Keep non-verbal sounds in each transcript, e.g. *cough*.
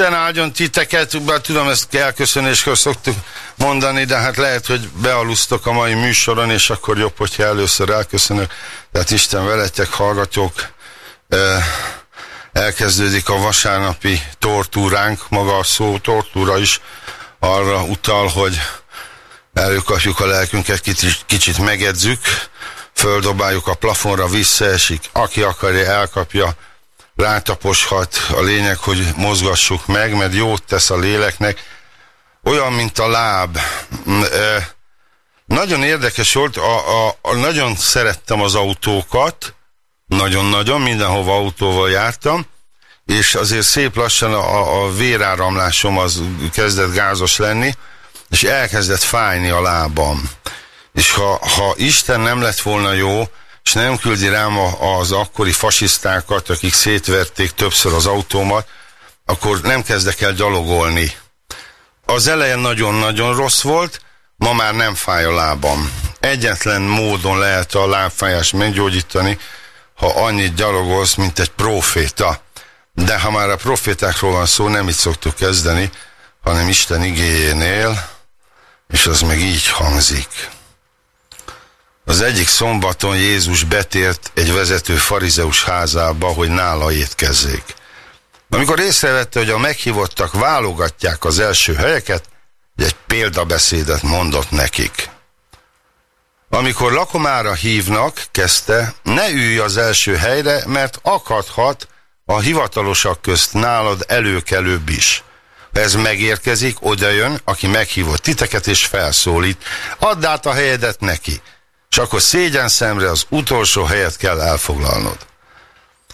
Isten áldjon titeket, bár tudom ezt elköszönéskor szoktuk mondani, de hát lehet, hogy bealusztok a mai műsoron, és akkor jobb, hogyha először elköszönök. Tehát Isten veletek, hallgatók, elkezdődik a vasárnapi tortúránk, maga a szó tortúra is arra utal, hogy előkapjuk a lelkünket, kicsit megedzük, földobáljuk a plafonra, visszaesik, aki akarja, elkapja, rátaposhat, a lényeg, hogy mozgassuk meg, mert jót tesz a léleknek, olyan, mint a láb. Mm, nagyon érdekes volt, a, a, a, nagyon szerettem az autókat, nagyon-nagyon, mindenhova autóval jártam, és azért szép lassan a, a véráramlásom az kezdett gázos lenni, és elkezdett fájni a lábam. És ha, ha Isten nem lett volna jó, és nem küldi rám az akkori fasisztákat, akik szétverték többször az autómat, akkor nem kezdek el gyalogolni. Az elején nagyon-nagyon rossz volt, ma már nem fáj a lábam. Egyetlen módon lehet a lábfájást meggyógyítani, ha annyit gyalogolsz, mint egy proféta. De ha már a profétákról van szó, nem itt szoktuk kezdeni, hanem Isten igéjénél, és az meg így hangzik. Az egyik szombaton Jézus betért egy vezető farizeus házába, hogy nála étkezzék. Amikor észrevette, hogy a meghívottak válogatják az első helyeket, egy példabeszédet mondott nekik. Amikor lakomára hívnak, kezdte, ne ülj az első helyre, mert akadhat a hivatalosak közt nálad előkelőbb is. Ha ez megérkezik, odajön, aki meghívott titeket és felszólít, add át a helyedet neki akkor szégyen szemre az utolsó helyet kell elfoglalnod.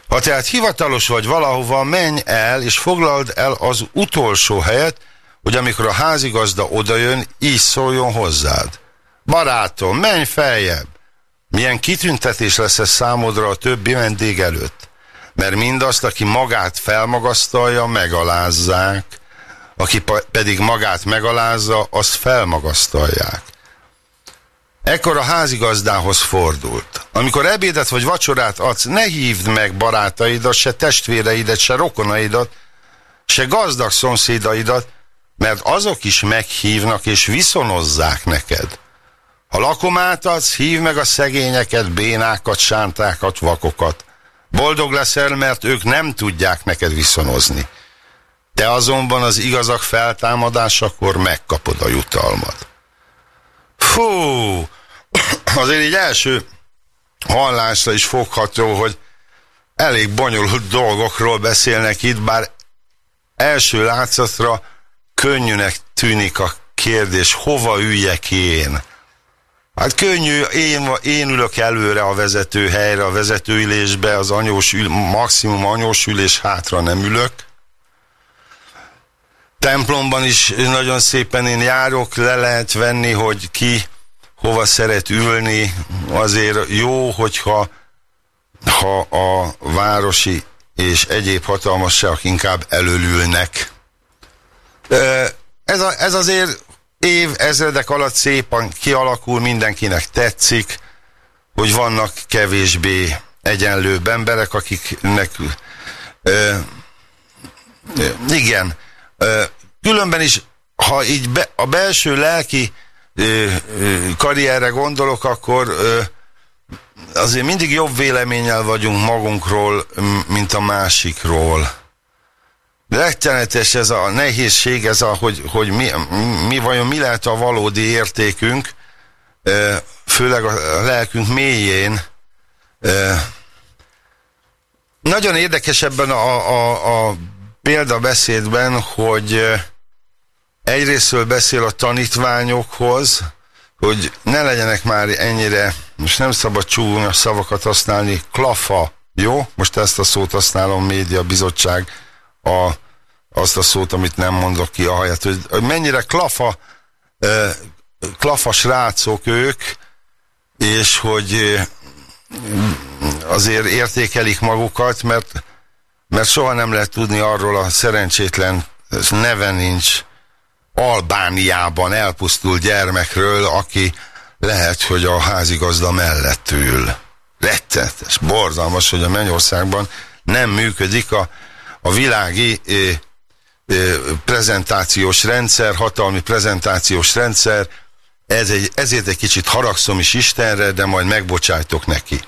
Ha tehát hivatalos vagy valahova, menj el, és foglald el az utolsó helyet, hogy amikor a házigazda odajön, így szóljon hozzád. Barátom, menj feljebb! Milyen kitüntetés lesz ez számodra a többi vendég előtt? Mert mindazt, aki magát felmagasztalja, megalázzák, aki pedig magát megalázza, azt felmagasztalják. Ekkor a házigazdához fordult. Amikor ebédet vagy vacsorát adsz, ne hívd meg barátaidat, se testvéreidet, se rokonaidat, se gazdag szomszédaidat, mert azok is meghívnak és viszonozzák neked. Ha lakomát adsz, hív meg a szegényeket, bénákat, sántákat, vakokat. Boldog leszel, mert ők nem tudják neked viszonozni. Te azonban az igazak feltámadásakor megkapod a jutalmat. Fú, azért így első hallásra is fogható, hogy elég bonyolult dolgokról beszélnek itt, bár első látszatra könnyűnek tűnik a kérdés, hova üljek én? Hát könnyű, én, én ülök előre a vezetőhelyre, a vezetőülésbe, az anyós ül, maximum anyós ülés, hátra nem ülök. Templomban is nagyon szépen én járok, le lehet venni, hogy ki hova szeret ülni, azért jó, hogyha ha a városi és egyéb hatalmasságok inkább előlülnek. Ez, a, ez azért év, ezredek alatt szépen kialakul, mindenkinek tetszik, hogy vannak kevésbé egyenlőbb emberek, akiknek ö, igen, ö, különben is, ha így be, a belső lelki karrierre gondolok, akkor azért mindig jobb véleménnyel vagyunk magunkról, mint a másikról. Rettenetes ez a nehézség, ez a, hogy, hogy mi, mi vajon mi lehet a valódi értékünk, főleg a lelkünk mélyén. Nagyon érdekes ebben a, a, a példabeszédben, hogy egyrésztől beszél a tanítványokhoz, hogy ne legyenek már ennyire, most nem szabad csúnya szavakat használni, klafa, jó? Most ezt a szót használom, média bizottság, a, azt a szót, amit nem mondok ki, ahelyett, hogy, hogy mennyire klafa, klafa srácok ők, és hogy azért értékelik magukat, mert, mert soha nem lehet tudni arról a szerencsétlen neve nincs, Albániában elpusztult gyermekről, aki lehet, hogy a házigazda mellett ül. Rettenetes, borzalmas, hogy a Mennyországban nem működik a, a világi ö, ö, prezentációs rendszer, hatalmi prezentációs rendszer, ez egy, ezért egy kicsit haragszom is Istenre, de majd megbocsájtok neki.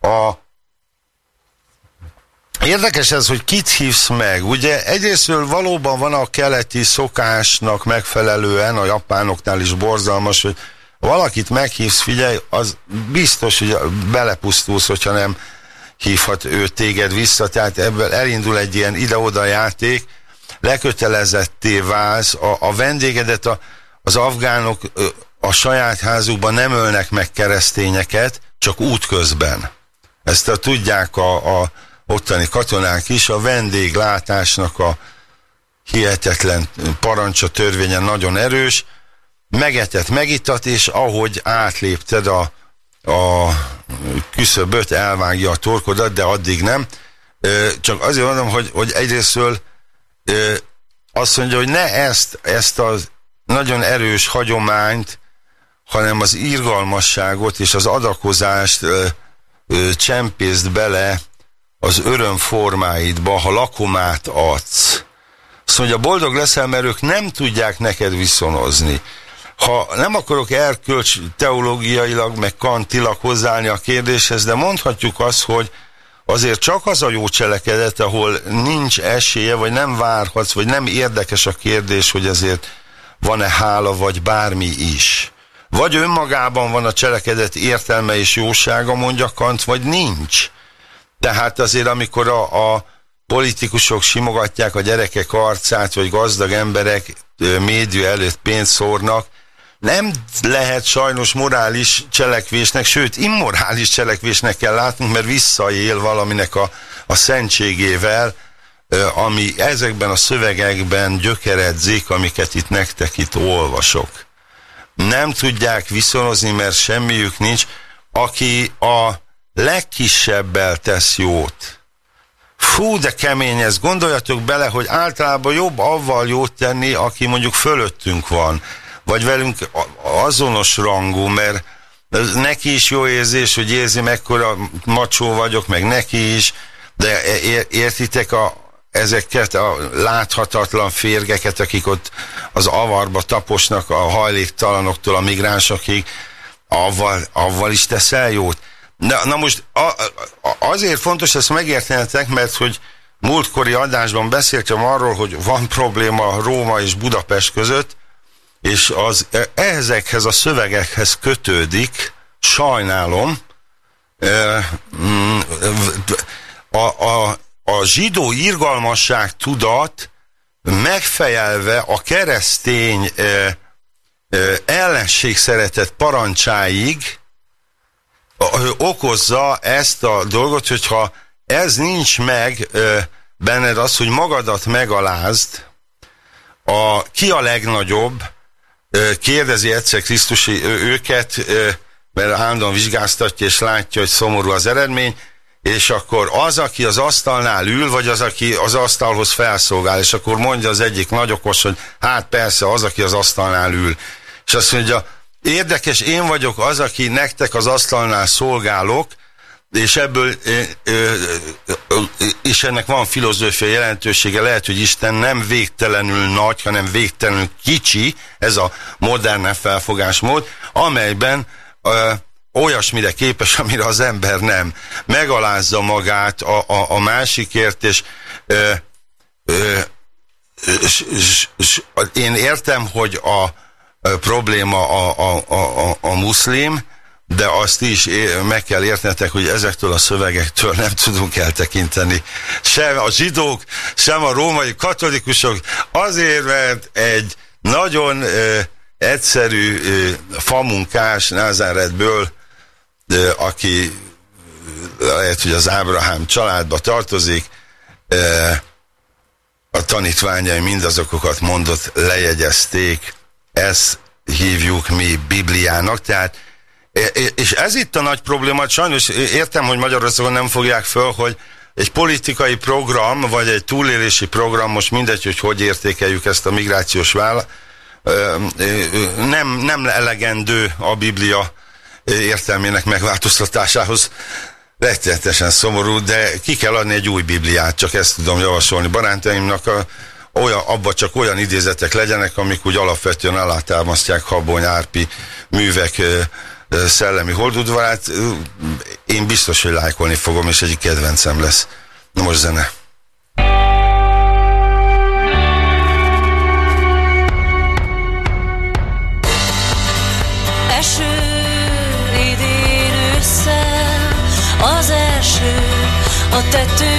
A Érdekes ez, hogy kit hívsz meg. Ugye egyrésztről valóban van a keleti szokásnak megfelelően, a japánoknál is borzalmas, hogy valakit meghívsz, figyelj, az biztos, hogy belepusztulsz, hogyha nem hívhat ő téged vissza, tehát ebből elindul egy ilyen ide-oda játék, lekötelezetté válsz, a, a vendégedet a, az afgánok a saját házukban nem ölnek meg keresztényeket, csak útközben. Ezt a, tudják a, a ottani katonák is, a vendéglátásnak a hihetetlen parancsa törvényen nagyon erős, megetett, megitat, és ahogy átlépted a, a küszöböt, elvágja a torkodat, de addig nem. Csak azért mondom, hogy, hogy egyrésztről azt mondja, hogy ne ezt, ezt az nagyon erős hagyományt, hanem az irgalmasságot és az adakozást ö, ö, csempészt bele az öröm formáidba, ha lakomát adsz. Azt mondja, boldog leszel, mert ők nem tudják neked viszonozni. Ha nem akarok erkölcs teológiailag, meg kantilag hozzáállni a kérdéshez, de mondhatjuk azt, hogy azért csak az a jó cselekedet, ahol nincs esélye, vagy nem várhatsz, vagy nem érdekes a kérdés, hogy ezért van-e hála, vagy bármi is. Vagy önmagában van a cselekedet értelme és jósága, mondja Kant, vagy nincs. Tehát azért, amikor a, a politikusok simogatják a gyerekek arcát, vagy gazdag emberek média előtt pénzt szórnak, nem lehet sajnos morális cselekvésnek, sőt immorális cselekvésnek kell látnunk, mert visszaél valaminek a, a szentségével, ami ezekben a szövegekben gyökeredzik, amiket itt nektek itt olvasok. Nem tudják viszonozni, mert semmiük nincs. Aki a legkisebbel tesz jót. Fú, de kemény ez. Gondoljatok bele, hogy általában jobb avval jót tenni, aki mondjuk fölöttünk van, vagy velünk azonos rangú, mert neki is jó érzés, hogy érzi mekkora macsó vagyok, meg neki is, de értitek a, ezeket a láthatatlan férgeket, akik ott az avarba taposnak a hajléktalanoktól a migránsokig, avval, avval is teszel jót. Na, na most a, a, azért fontos ezt megértenetek, mert hogy múltkori adásban beszéltem arról, hogy van probléma Róma és Budapest között, és az e, ezekhez a szövegekhez kötődik, sajnálom, e, mm, a, a, a zsidó irgalmasság tudat megfejelve a keresztény e, ellenség szeretett parancsáig okozza ezt a dolgot, hogyha ez nincs meg benned az, hogy magadat megalázd, a, ki a legnagyobb, kérdezi egyszer Krisztus őket, mert állandóan vizsgáztatja és látja, hogy szomorú az eredmény, és akkor az, aki az asztalnál ül, vagy az, aki az asztalhoz felszolgál, és akkor mondja az egyik nagyokos, hogy hát persze az, aki az asztalnál ül. És azt mondja, Érdekes, én vagyok az, aki nektek az asztalnál szolgálok, és ebből és ennek van filozófiai jelentősége, lehet, hogy Isten nem végtelenül nagy, hanem végtelenül kicsi, ez a modern felfogásmód, amelyben olyasmire képes, *laughs* amire az ember nem. Megalázza magát a, a, a másikért, és ö, ö, s, s, s, én értem, hogy a probléma a, a, a, a muszlim, de azt is meg kell értnetek, hogy ezektől a szövegektől nem tudunk eltekinteni. Sem a zsidók, sem a római katolikusok, azért, mert egy nagyon ö, egyszerű ö, famunkás Názáretből, ö, aki lehet, hogy az Ábrahám családba tartozik, ö, a tanítványai mindazokokat mondott, lejegyezték, ezt hívjuk mi Bibliának, tehát és ez itt a nagy probléma, sajnos értem, hogy Magyarországon nem fogják föl, hogy egy politikai program, vagy egy túlélési program, most mindegy, hogy hogy értékeljük ezt a migrációs váll, nem, nem elegendő a Biblia értelmének megváltoztatásához. rettenetesen szomorú, de ki kell adni egy új Bibliát, csak ezt tudom javasolni barátaimnak, a, olyan, abba csak olyan idézetek legyenek, amik úgy alapvetően alátámasztják Habony Árpi művek szellemi holdudvarát. Én biztos, hogy lájkolni fogom, és egyik kedvencem lesz. Most zene. az első a tetőn,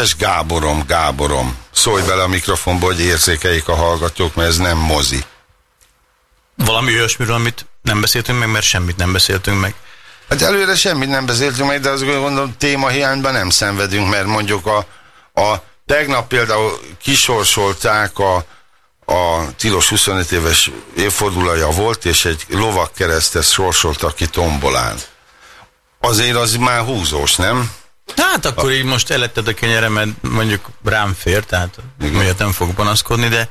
Édes Gáborom, Gáborom, szólj bele a mikrofonba, hogy érzékeljék a hallgatók, mert ez nem mozi. Valami olyasmiről, amit nem beszéltünk meg, mert semmit nem beszéltünk meg. Hát előre semmit nem beszéltünk meg, de azt gondolom témahiányban nem szenvedünk, mert mondjuk a, a tegnap például kisorsolták a, a tilos 25 éves évfordulója volt, és egy lovak keresztet sorsoltak ki tombolán. Azért az már húzós, nem? Hát akkor így most eletted a kenyeremet, mondjuk rám fér, tehát miért nem fog panaszkodni, de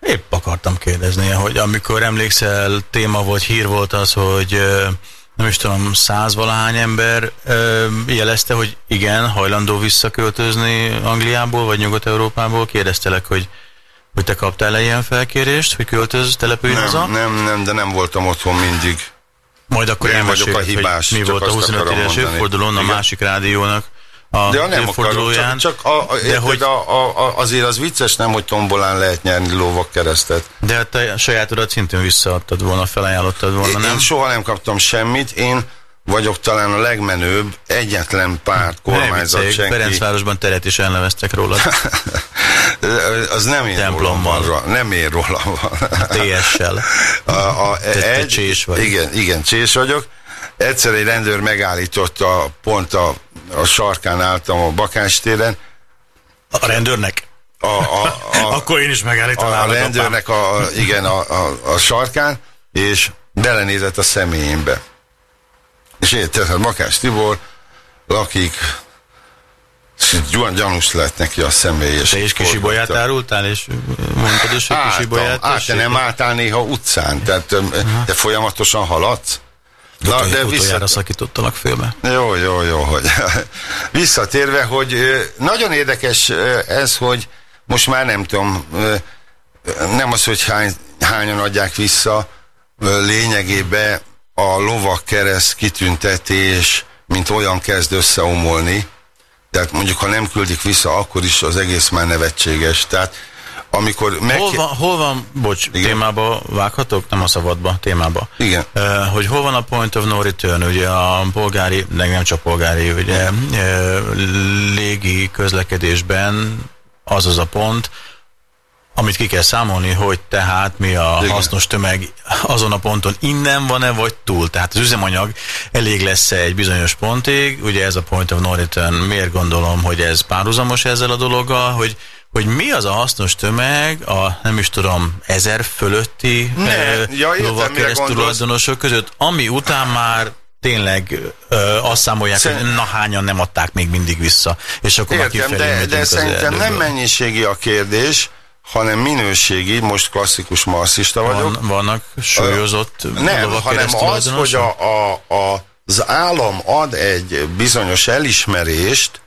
épp akartam kérdezni, hogy amikor emlékszel, téma volt, hír volt az, hogy nem is tudom, százvalahány ember jelezte, hogy igen, hajlandó visszaköltözni Angliából, vagy Nyugat-Európából. Kérdeztelek, hogy hogy te kaptál-e ilyen felkérést, hogy költöz, települj nem, haza? Nem, nem, de nem voltam otthon mindig. Majd akkor én vagyok a hibás. mi volt a 25 éves évfordulón a másik rádiónak a De nem akarok, csak, csak a, a, de hogy... a, a, a, azért az vicces nem, hogy tombolán lehet nyerni lóvak keresztet. De hát te sajátodat szintén visszaadtad volna, felajánlottad volna, én, nem? Én soha nem kaptam semmit, én vagyok talán a legmenőbb, egyetlen párt, kormányzat, Ferenc senki. Ferencvárosban teret is elneveztek róla. *laughs* az nem én Templomban. rólam van, nem én rólam van. TS-sel. A, a, Te- te csés vagy. Igen, igen, csés vagyok. Egyszer egy rendőr megállította pont a, a sarkán álltam a bakástéren. A rendőrnek? A, a, a, *laughs* Akkor én is a, megállítanám. a rendőrnek a, a, igen, a, a, a sarkán, és belenézett a személyémbe. És érted, hát Makás Tibor lakik, és gyan- gyanús lett neki a személy. És Te is kisibolyát árultál, és mondtad is, hogy kisibolyát? át, nem álltál néha utcán, tehát öm, te folyamatosan haladsz. Na, de vissza, szakítottalak félbe. jó, jó, jó, hogy *laughs* visszatérve, hogy nagyon érdekes ez, hogy most már nem tudom, nem az, hogy hány, hányan adják vissza, lényegében a lovak kereszt kitüntetés, mint olyan kezd összeomolni, tehát mondjuk, ha nem küldik vissza, akkor is az egész már nevetséges. Tehát amikor meg... Hol van, hol van bocs, Igen. Témába vághatok? Nem a szabadba, témába. Igen. Uh, hogy hol van a point of no return, ugye a polgári, de nem csak polgári, ugye uh, légi közlekedésben az az a pont, amit ki kell számolni, hogy tehát mi a Igen. hasznos tömeg azon a ponton. Innen van-e, vagy túl. Tehát az üzemanyag elég lesz egy bizonyos pontig, ugye ez a point of no return, miért gondolom, hogy ez párhuzamos ezzel a dologgal, hogy hogy mi az a hasznos tömeg a, nem is tudom, ezer fölötti Ne, eh, ja, értem, lovak mire kereszt gondolsz. tulajdonosok között, ami után már tényleg ö, azt számolják, Szerint- hogy na hányan nem adták még mindig vissza, és akkor Értem, de, de szerintem nem mennyiségi a kérdés, hanem minőségi, most klasszikus marxista vagyok. Van, vannak súlyozott Nem, lovak hanem az, hogy a, a, a, az állam ad egy bizonyos elismerést,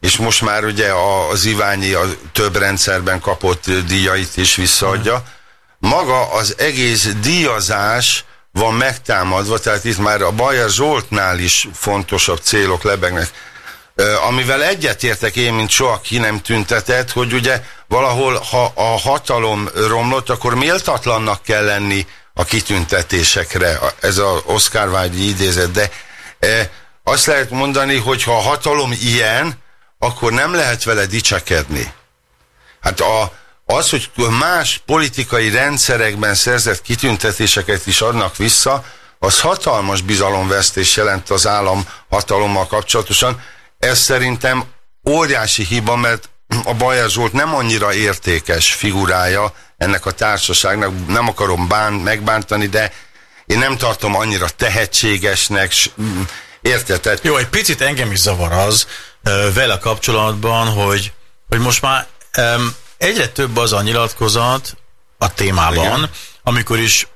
és most már ugye az Iványi a több rendszerben kapott díjait is visszaadja. Maga az egész díjazás van megtámadva, tehát itt már a Bajer Zsoltnál is fontosabb célok lebegnek. Amivel egyetértek én, mint soha ki nem tüntetett, hogy ugye valahol, ha a hatalom romlott, akkor méltatlannak kell lenni a kitüntetésekre. Ez az Oscar vágyi idézet, de e, azt lehet mondani, hogy ha a hatalom ilyen, akkor nem lehet vele dicsekedni. Hát a, az, hogy más politikai rendszerekben szerzett kitüntetéseket is adnak vissza, az hatalmas bizalomvesztés jelent az állam hatalommal kapcsolatosan. Ez szerintem óriási hiba, mert a Bajer Zsolt nem annyira értékes figurája ennek a társaságnak, nem akarom bán, megbántani, de én nem tartom annyira tehetségesnek, érted? Tehát Jó, egy picit engem is zavar az vele kapcsolatban, hogy, hogy most már um, egyre több az a nyilatkozat a témában. Igen. amikor is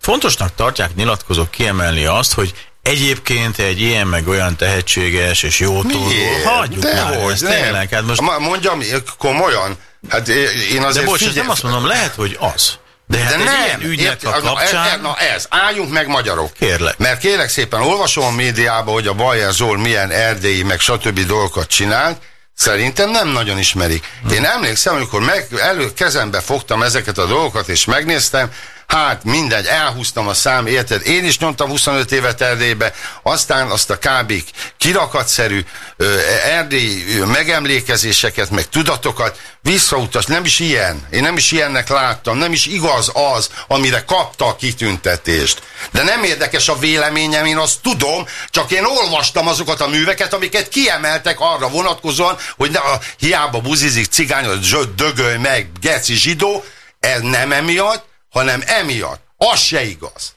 fontosnak tartják nyilatkozók kiemelni azt, hogy egyébként egy ilyen meg olyan tehetséges és jó tudó, hagyjuk De már hogy, ezt nem. tényleg, hát most, Mondjam, komolyan. Hát én de azért bocs, ezt figyel- nem azt mondom, lehet, hogy az. De, hát de nem, ilyen ügynek a na, kapcsán... e- Na ez, álljunk meg magyarok. Kérlek. Mert kérlek szépen, olvasom a médiában, hogy a Bajer Zsolt milyen erdélyi, meg stb. dolgokat csinált, Szerintem nem nagyon ismerik. Én emlékszem, amikor meg, elő kezembe fogtam ezeket a dolgokat, és megnéztem, hát mindegy, elhúztam a szám, érted? Én is nyomtam 25 évet Erdélybe, aztán azt a kb. kirakatszerű ö, erdélyi megemlékezéseket, meg tudatokat visszautas, nem is ilyen. Én nem is ilyennek láttam, nem is igaz az, amire kapta a kitüntetést. De nem érdekes a véleményem, én azt tudom, csak én olvastam azokat a műveket, amiket kiemeltek arra vonatkozóan, hogy ne, a, hiába buzizik cigány, zsöd, dögölj meg, geci zsidó, ez nem emiatt, hanem emiatt. Az se igaz.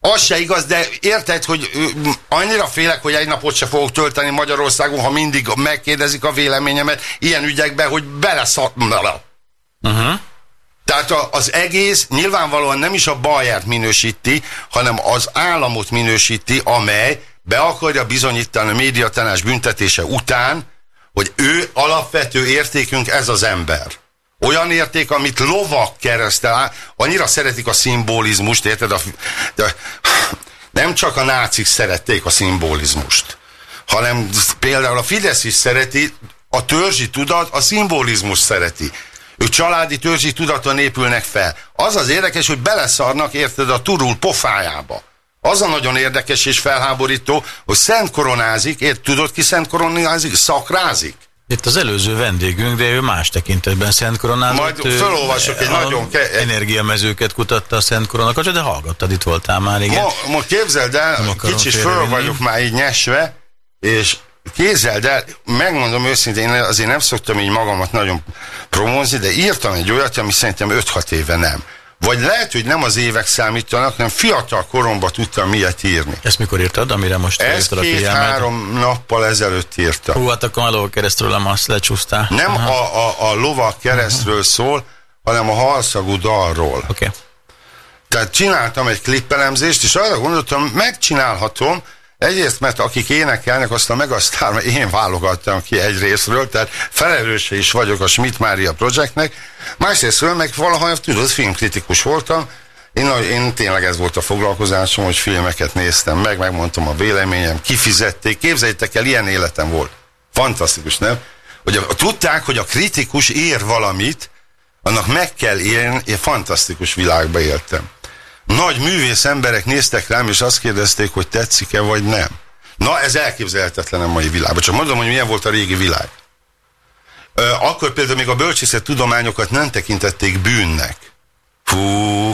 Az se igaz, de érted, hogy annyira félek, hogy egy napot se fogok tölteni Magyarországon, ha mindig megkérdezik a véleményemet ilyen ügyekben, hogy beleszart... Uh-huh. Tehát a, az egész nyilvánvalóan nem is a Bajert minősíti, hanem az államot minősíti, amely be akarja bizonyítani a médiatanás büntetése után, hogy ő alapvető értékünk ez az ember. Olyan érték, amit lovak keresztel annyira szeretik a szimbolizmust, érted? A, de, nem csak a nácik szerették a szimbolizmust, hanem például a Fidesz is szereti, a törzsi tudat a szimbolizmus szereti. Ők családi törzsi tudaton épülnek fel. Az az érdekes, hogy beleszarnak, érted, a turul pofájába. Az a nagyon érdekes és felháborító, hogy szent koronázik, ért, tudod ki szent koronázik? Szakrázik. Itt az előző vendégünk, de ő más tekintetben Szent Koronázott. Majd felolvasok egy nagyon ke- Energiamezőket kutatta a Szent Korona de hallgattad, itt voltál már, igen. Ma, ma képzeld el, kicsit föl vagyok már így nyesve, és képzeld el, megmondom őszintén, én azért nem szoktam így magamat nagyon promózni, de írtam egy olyat, ami szerintem 5-6 éve nem. Vagy lehet, hogy nem az évek számítanak, hanem fiatal koromban tudtam miért írni. Ezt mikor írtad, amire most Ezt a két-három nappal ezelőtt írtam. Hú, hát akkor a ló keresztről azt lecsúsztál. Nem a, a, a lovak keresztről szól, hanem a halszagú dalról. Oké. Okay. Tehát csináltam egy klippelemzést, és arra gondoltam, megcsinálhatom, egyrészt, mert akik énekelnek, azt a Megasztár, *laughs* én válogattam ki egy részről, tehát felelőse is vagyok a Schmidt Mária projektnek, másrésztről meg valaha, tudod, filmkritikus voltam, én, én tényleg ez volt a foglalkozásom, hogy filmeket néztem meg, megmondtam a véleményem, kifizették, képzeljétek el, ilyen életem volt. Fantasztikus, nem? Hogy a, tudták, hogy a kritikus ér valamit, annak meg kell élni, én fantasztikus világba éltem. Nagy művész emberek néztek rám, és azt kérdezték, hogy tetszik-e, vagy nem. Na, ez elképzelhetetlen a mai világban. Csak mondom, hogy milyen volt a régi világ. Akkor például még a bölcsészet tudományokat nem tekintették bűnnek. Fú,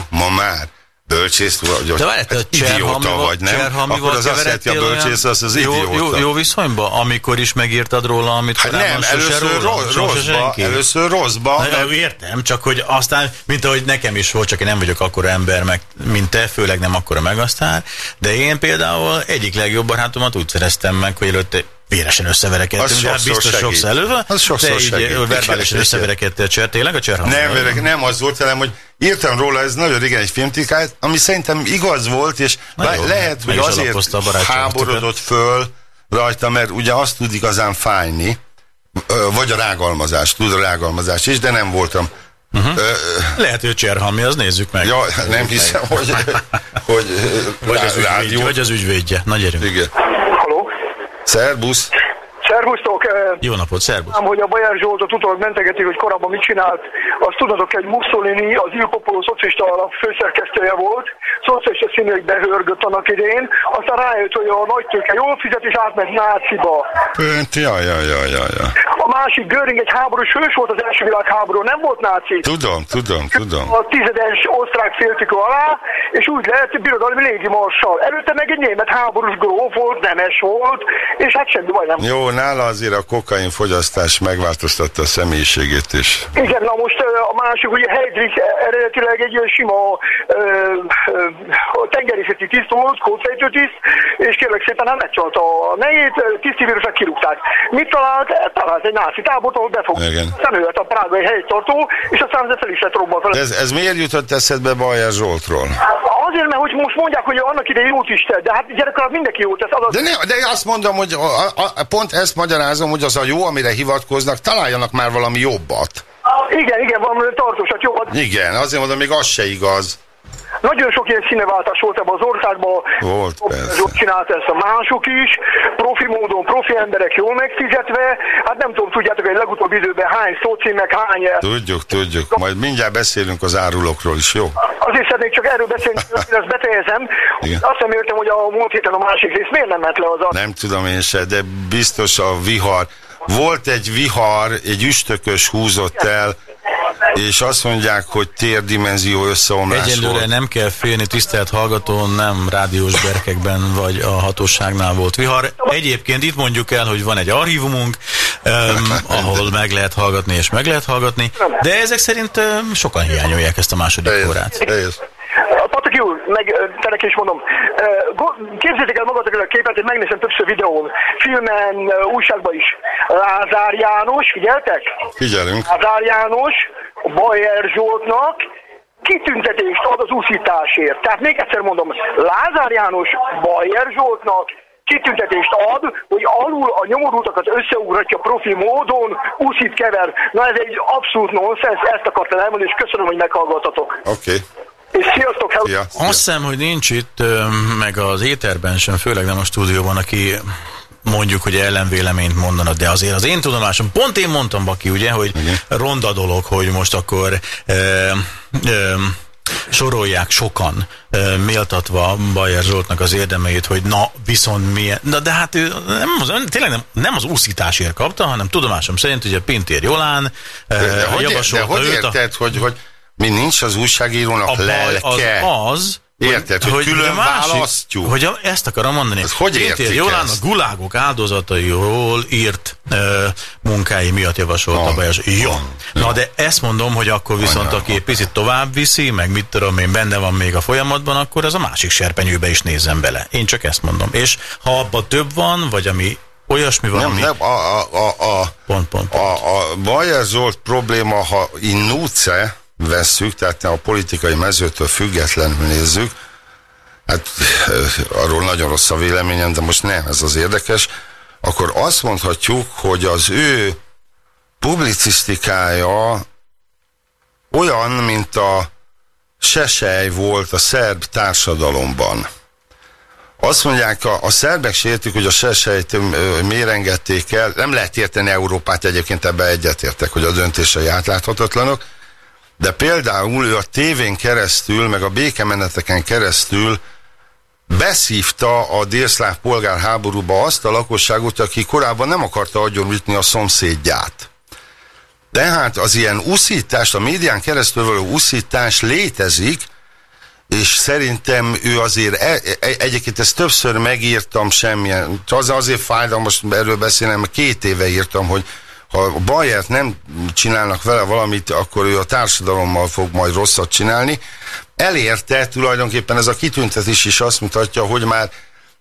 ma már. Bölcsész, vagy De te a idióta vagy, nem? Akkor az azt jelenti, a bölcsész, az az jó, idióta. jó, jó viszonyba, amikor is megírtad róla, amit Hát nem, először róla, rosszba, senki. először rosszba, Na, mert jó, értem, csak hogy aztán, mint ahogy nekem is volt, csak én nem vagyok akkora ember, meg, mint te, főleg nem akkora megasztár, de én például egyik legjobb barátomat úgy szereztem meg, hogy előtte véresen összeverekedtünk, Az de hát biztos segít. sokszor előve, Az sokszor így segít. verbálisan Igen. összeverekedtél cser, tényleg a cser Nem, öreg, nem az volt, hanem, hogy írtam róla, ez nagyon régen egy filmtikáját, ami szerintem igaz volt, és Na jó, lehet, meg hogy azért háborodott föl rajta, mert ugye azt tud igazán fájni, vagy a rágalmazás, tud a rágalmazás is, de nem voltam. Uh-huh. Ö, ö, Lehet, hogy Cserhalmi, az nézzük meg. ja, nem hiszem, hogy, *laughs* hogy vagy, az ügyvédje, rádió. vagy az ügyvédje. Nagy gyerünk. Igen. Haló? Szerbusz. Szervusztok! eh, Jó napot, szervusz. Ám, hogy a Bajer Zsoltot utólag mentegetik, hogy korábban mit csinált, azt tudodok, egy Mussolini, az Il Popolo szocialista alap főszerkesztője volt, szocialista színűek behörgött annak idén, aztán rájött, hogy a nagy tőke jól fizet, és átment náciba. Önt, ja, ja, ja, ja, ja. A másik Göring egy háborús hős volt az első világháború, nem volt náci. Tudom, tudom, tudom. A tizedes osztrák féltükő alá, és úgy lett birodalmi légimarsal. Előtte meg egy német háborús gróf volt, nemes volt, és hát semmi baj nem. Jó, nála azért a kokain fogyasztás megváltoztatta a személyiségét is. Igen, na most a másik, ugye Heydrich eredetileg egy sima ö, ö, tengerészeti tiszt volt, kódfejtő tiszt, és kérlek szépen hát megcsalta a nejét, ö, tisztivírusnak kirúgták. Mit talált? Eh, Talált egy náci tábort, ahol befog. Igen. Aztán ő lett a prágai helytartó, és aztán fel is lett robbantva. De ez, ez miért jutott eszedbe Bajer Zsoltról? Azért, mert hogy most mondják, hogy annak idején jót is tett, de hát gyerekkorában mindenki jót tesz. Az az De, ne, de én azt mondom, hogy a, a, a, pont ezt magyarázom, hogy az a jó, amire hivatkoznak, találjanak már valami jobbat. Igen, igen, valami tartósat jó. Hát Igen, azért mondom, még az se igaz. Nagyon sok ilyen színeváltás volt ebben az országban. Volt, persze. Ott csinálta ezt a mások is, profi módon, profi emberek jól megfizetve. Hát nem tudom, tudjátok, hogy legutóbb időben hány szócím, meg hány... Tudjuk, tudjuk. Majd mindjárt beszélünk az árulókról is, jó? Azért szeretnék csak erről beszélni, *laughs* hogy ezt befejezem. Azt nem értem, hogy a múlt héten a másik rész miért nem ment le az. Nem tudom én se, de biztos a vihar. Volt egy vihar, egy üstökös húzott el, és azt mondják, hogy térdimenzió összeomlás Egyelőre volt. nem kell félni, tisztelt hallgató, nem rádiós berkekben vagy a hatóságnál volt vihar. Egyébként itt mondjuk el, hogy van egy archívumunk, um, ahol meg lehet hallgatni és meg lehet hallgatni, de ezek szerint um, sokan hiányolják ezt a második órát. helyes. Úr, meg ö, te neki is mondom, képzeljétek el magatokra a képet, hogy megnézem többször videón, filmen, újságban is. Lázár János, figyeltek? Figyelünk. Lázár János, Bajer Zsoltnak kitüntetést ad az úszításért. Tehát még egyszer mondom, Lázár János Bajer Zsoltnak kitüntetést ad, hogy alul a nyomorultakat összeugratja profi módon, úszít kever. Na ez egy abszolút nonsens, ezt akartam elmondani, és köszönöm, hogy meghallgatatok. Oké. Okay. És sziasztok, hello! Szia. Azt hiszem, hogy nincs itt, meg az éterben sem, főleg nem a stúdióban, aki mondjuk, hogy ellenvéleményt mondana, de azért az én tudomásom, pont én mondtam, Baki, ugye, hogy Igen. ronda dolog, hogy most akkor ö, ö, sorolják sokan, ö, méltatva Bajer Zsoltnak az érdemeit, hogy na, viszont milyen... Na, de hát ő nem az, tényleg nem, nem az úszításért kapta, hanem tudomásom szerint ugye Pintér Jolán ö, De, de hogy, de javasolta hogy őt a, érted, hogy, hogy mi nincs az újságírónak a lelke? az az, Érted, hogy külön a másik- választjuk? Hogy a, ezt akarom mondani. Ez hogy értik Jolán ezt? a gulágok áldozatairól írt ö, munkái miatt javasolta Van. Bajás. Jó. Van. Na de ezt mondom, hogy akkor viszont aki egy picit tovább viszi, meg mit tudom én, benne van még a folyamatban, akkor az a másik serpenyőbe is nézzen bele. Én csak ezt mondom. És ha abban több van, vagy ami olyasmi van, Nem, ami... nem, a, a, a, a, Pont, pont. A, a Bajer Zsolt probléma, ha in nuce vesszük, tehát a politikai mezőtől függetlenül nézzük, hát arról nagyon rossz a véleményem, de most nem, ez az érdekes, akkor azt mondhatjuk, hogy az ő publicisztikája olyan, mint a sesej volt a szerb társadalomban. Azt mondják, a, a szerbek se értik, hogy a sesejt miért el. Nem lehet érteni Európát, egyébként ebben egyetértek, hogy a döntései átláthatatlanok. De például ő a tévén keresztül, meg a békemeneteken keresztül beszívta a délszláv polgárháborúba azt a lakosságot, aki korábban nem akarta agyonütni a szomszédját. Tehát az ilyen uszítás, a médián keresztül való uszítás létezik, és szerintem ő azért, e, e, egyébként ezt többször megírtam semmilyen, az azért fájdalmas erről beszélnem, mert két éve írtam, hogy ha a Bajert nem csinálnak vele valamit, akkor ő a társadalommal fog majd rosszat csinálni. Elérte tulajdonképpen ez a kitüntetés is azt mutatja, hogy már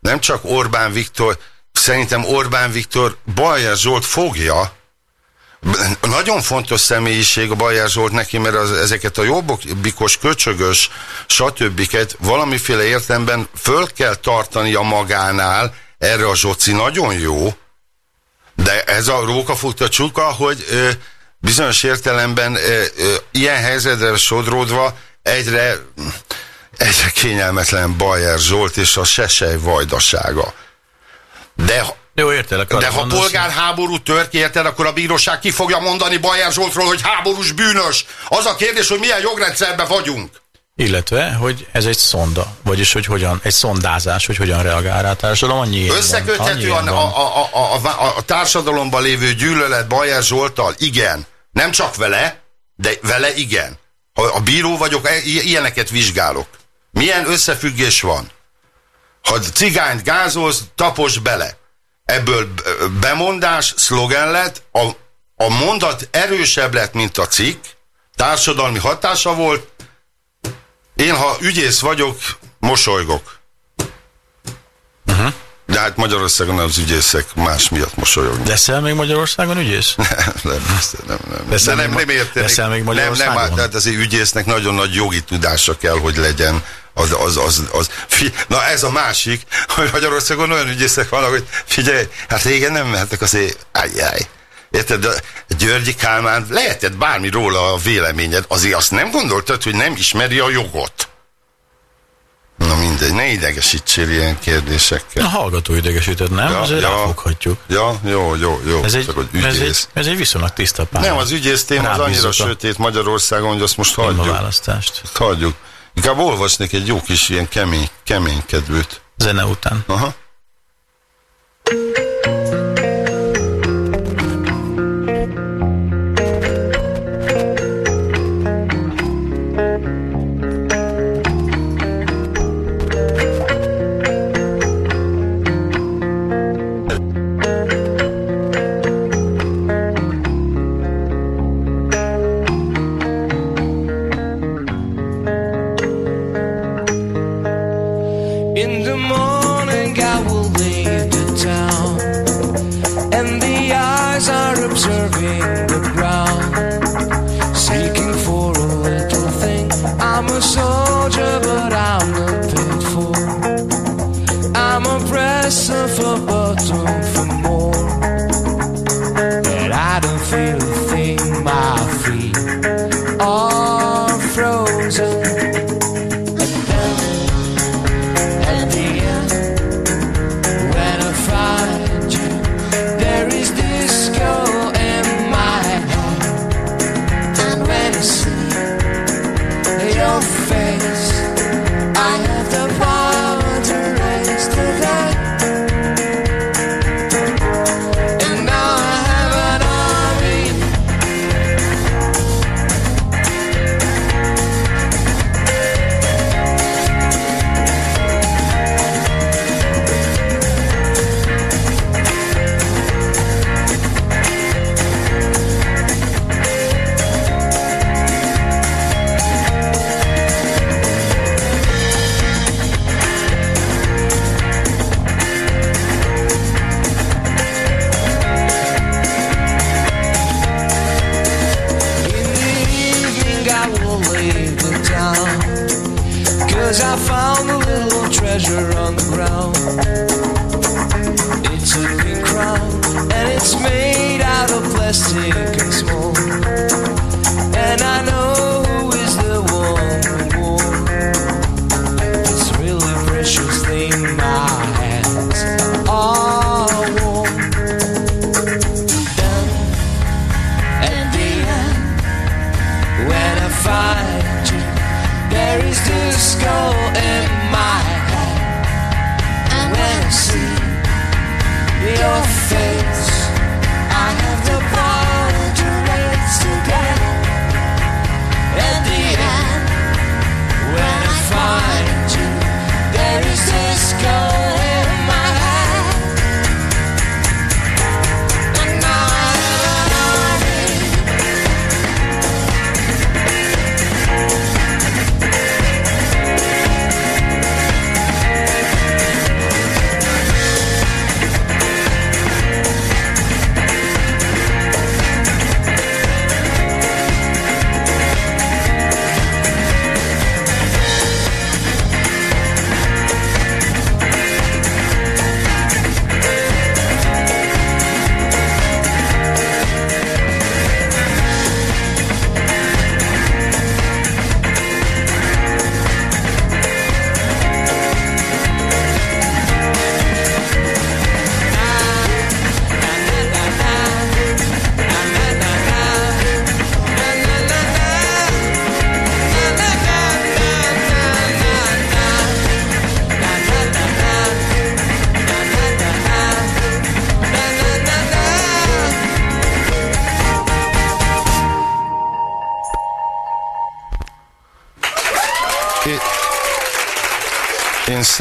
nem csak Orbán Viktor, szerintem Orbán Viktor Bajer Zsolt fogja, nagyon fontos személyiség a Bajer Zsolt neki, mert az, ezeket a jobbikos, köcsögös, stb. valamiféle értelemben föl kell tartani a magánál, erre a Zsoci nagyon jó, de ez a rókafutta csuka, hogy ö, bizonyos értelemben ö, ö, ilyen helyzetre sodródva egyre, egyre kényelmetlen Bajer Zsolt és a Sesej vajdasága. De Jó, értelek. de ha polgárháború tört ki, érted, akkor a bíróság ki fogja mondani Bajer Zsoltról, hogy háborús bűnös. Az a kérdés, hogy milyen jogrendszerben vagyunk. Illetve, hogy ez egy szonda, vagyis hogy hogyan, egy szondázás, hogy hogyan reagál rá a társadalom, annyi ilyen van, Összeköthető annyi a, a, a, a, a, társadalomban lévő gyűlölet Bajer Zsoltal? Igen. Nem csak vele, de vele igen. Ha a bíró vagyok, e- ilyeneket vizsgálok. Milyen összefüggés van? Ha cigányt gázolsz, tapos bele. Ebből bemondás, szlogen lett, a, a mondat erősebb lett, mint a cikk, társadalmi hatása volt. Én, ha ügyész vagyok, mosolygok. De hát Magyarországon az ügyészek más miatt mosolyognak. Leszel még Magyarországon ügyész? *laughs* nem, nem, nem, nem. Leszel De nem, nem értenek. leszel még nem, nem, Magyarországon? hát azért ügyésznek nagyon nagy jogi tudása kell, hogy legyen. Az, az, az, az. Fi, na ez a másik, hogy Magyarországon olyan ügyészek vannak, hogy figyelj, hát régen nem mehettek azért, ajjaj. Érted, de Györgyi Kálmán lehetett bármi róla a véleményed, azért azt nem gondoltad, hogy nem ismeri a jogot. Na mindegy, ne idegesítsél ilyen kérdésekkel. A hallgató idegesített, nem? Ja, Azért ja. ráfoghatjuk. Ja, jó, jó, jó. Ez egy, Csak, hogy ez, egy, ügyész. ez egy viszonylag tiszta pálya. Nem, az ügyész téma az annyira a sötét Magyarországon, hogy azt most hagyjuk. témaválasztást. Azt hagyjuk. Inkább olvasnék egy jó kis ilyen kemény, keménykedőt. Zene után. Aha.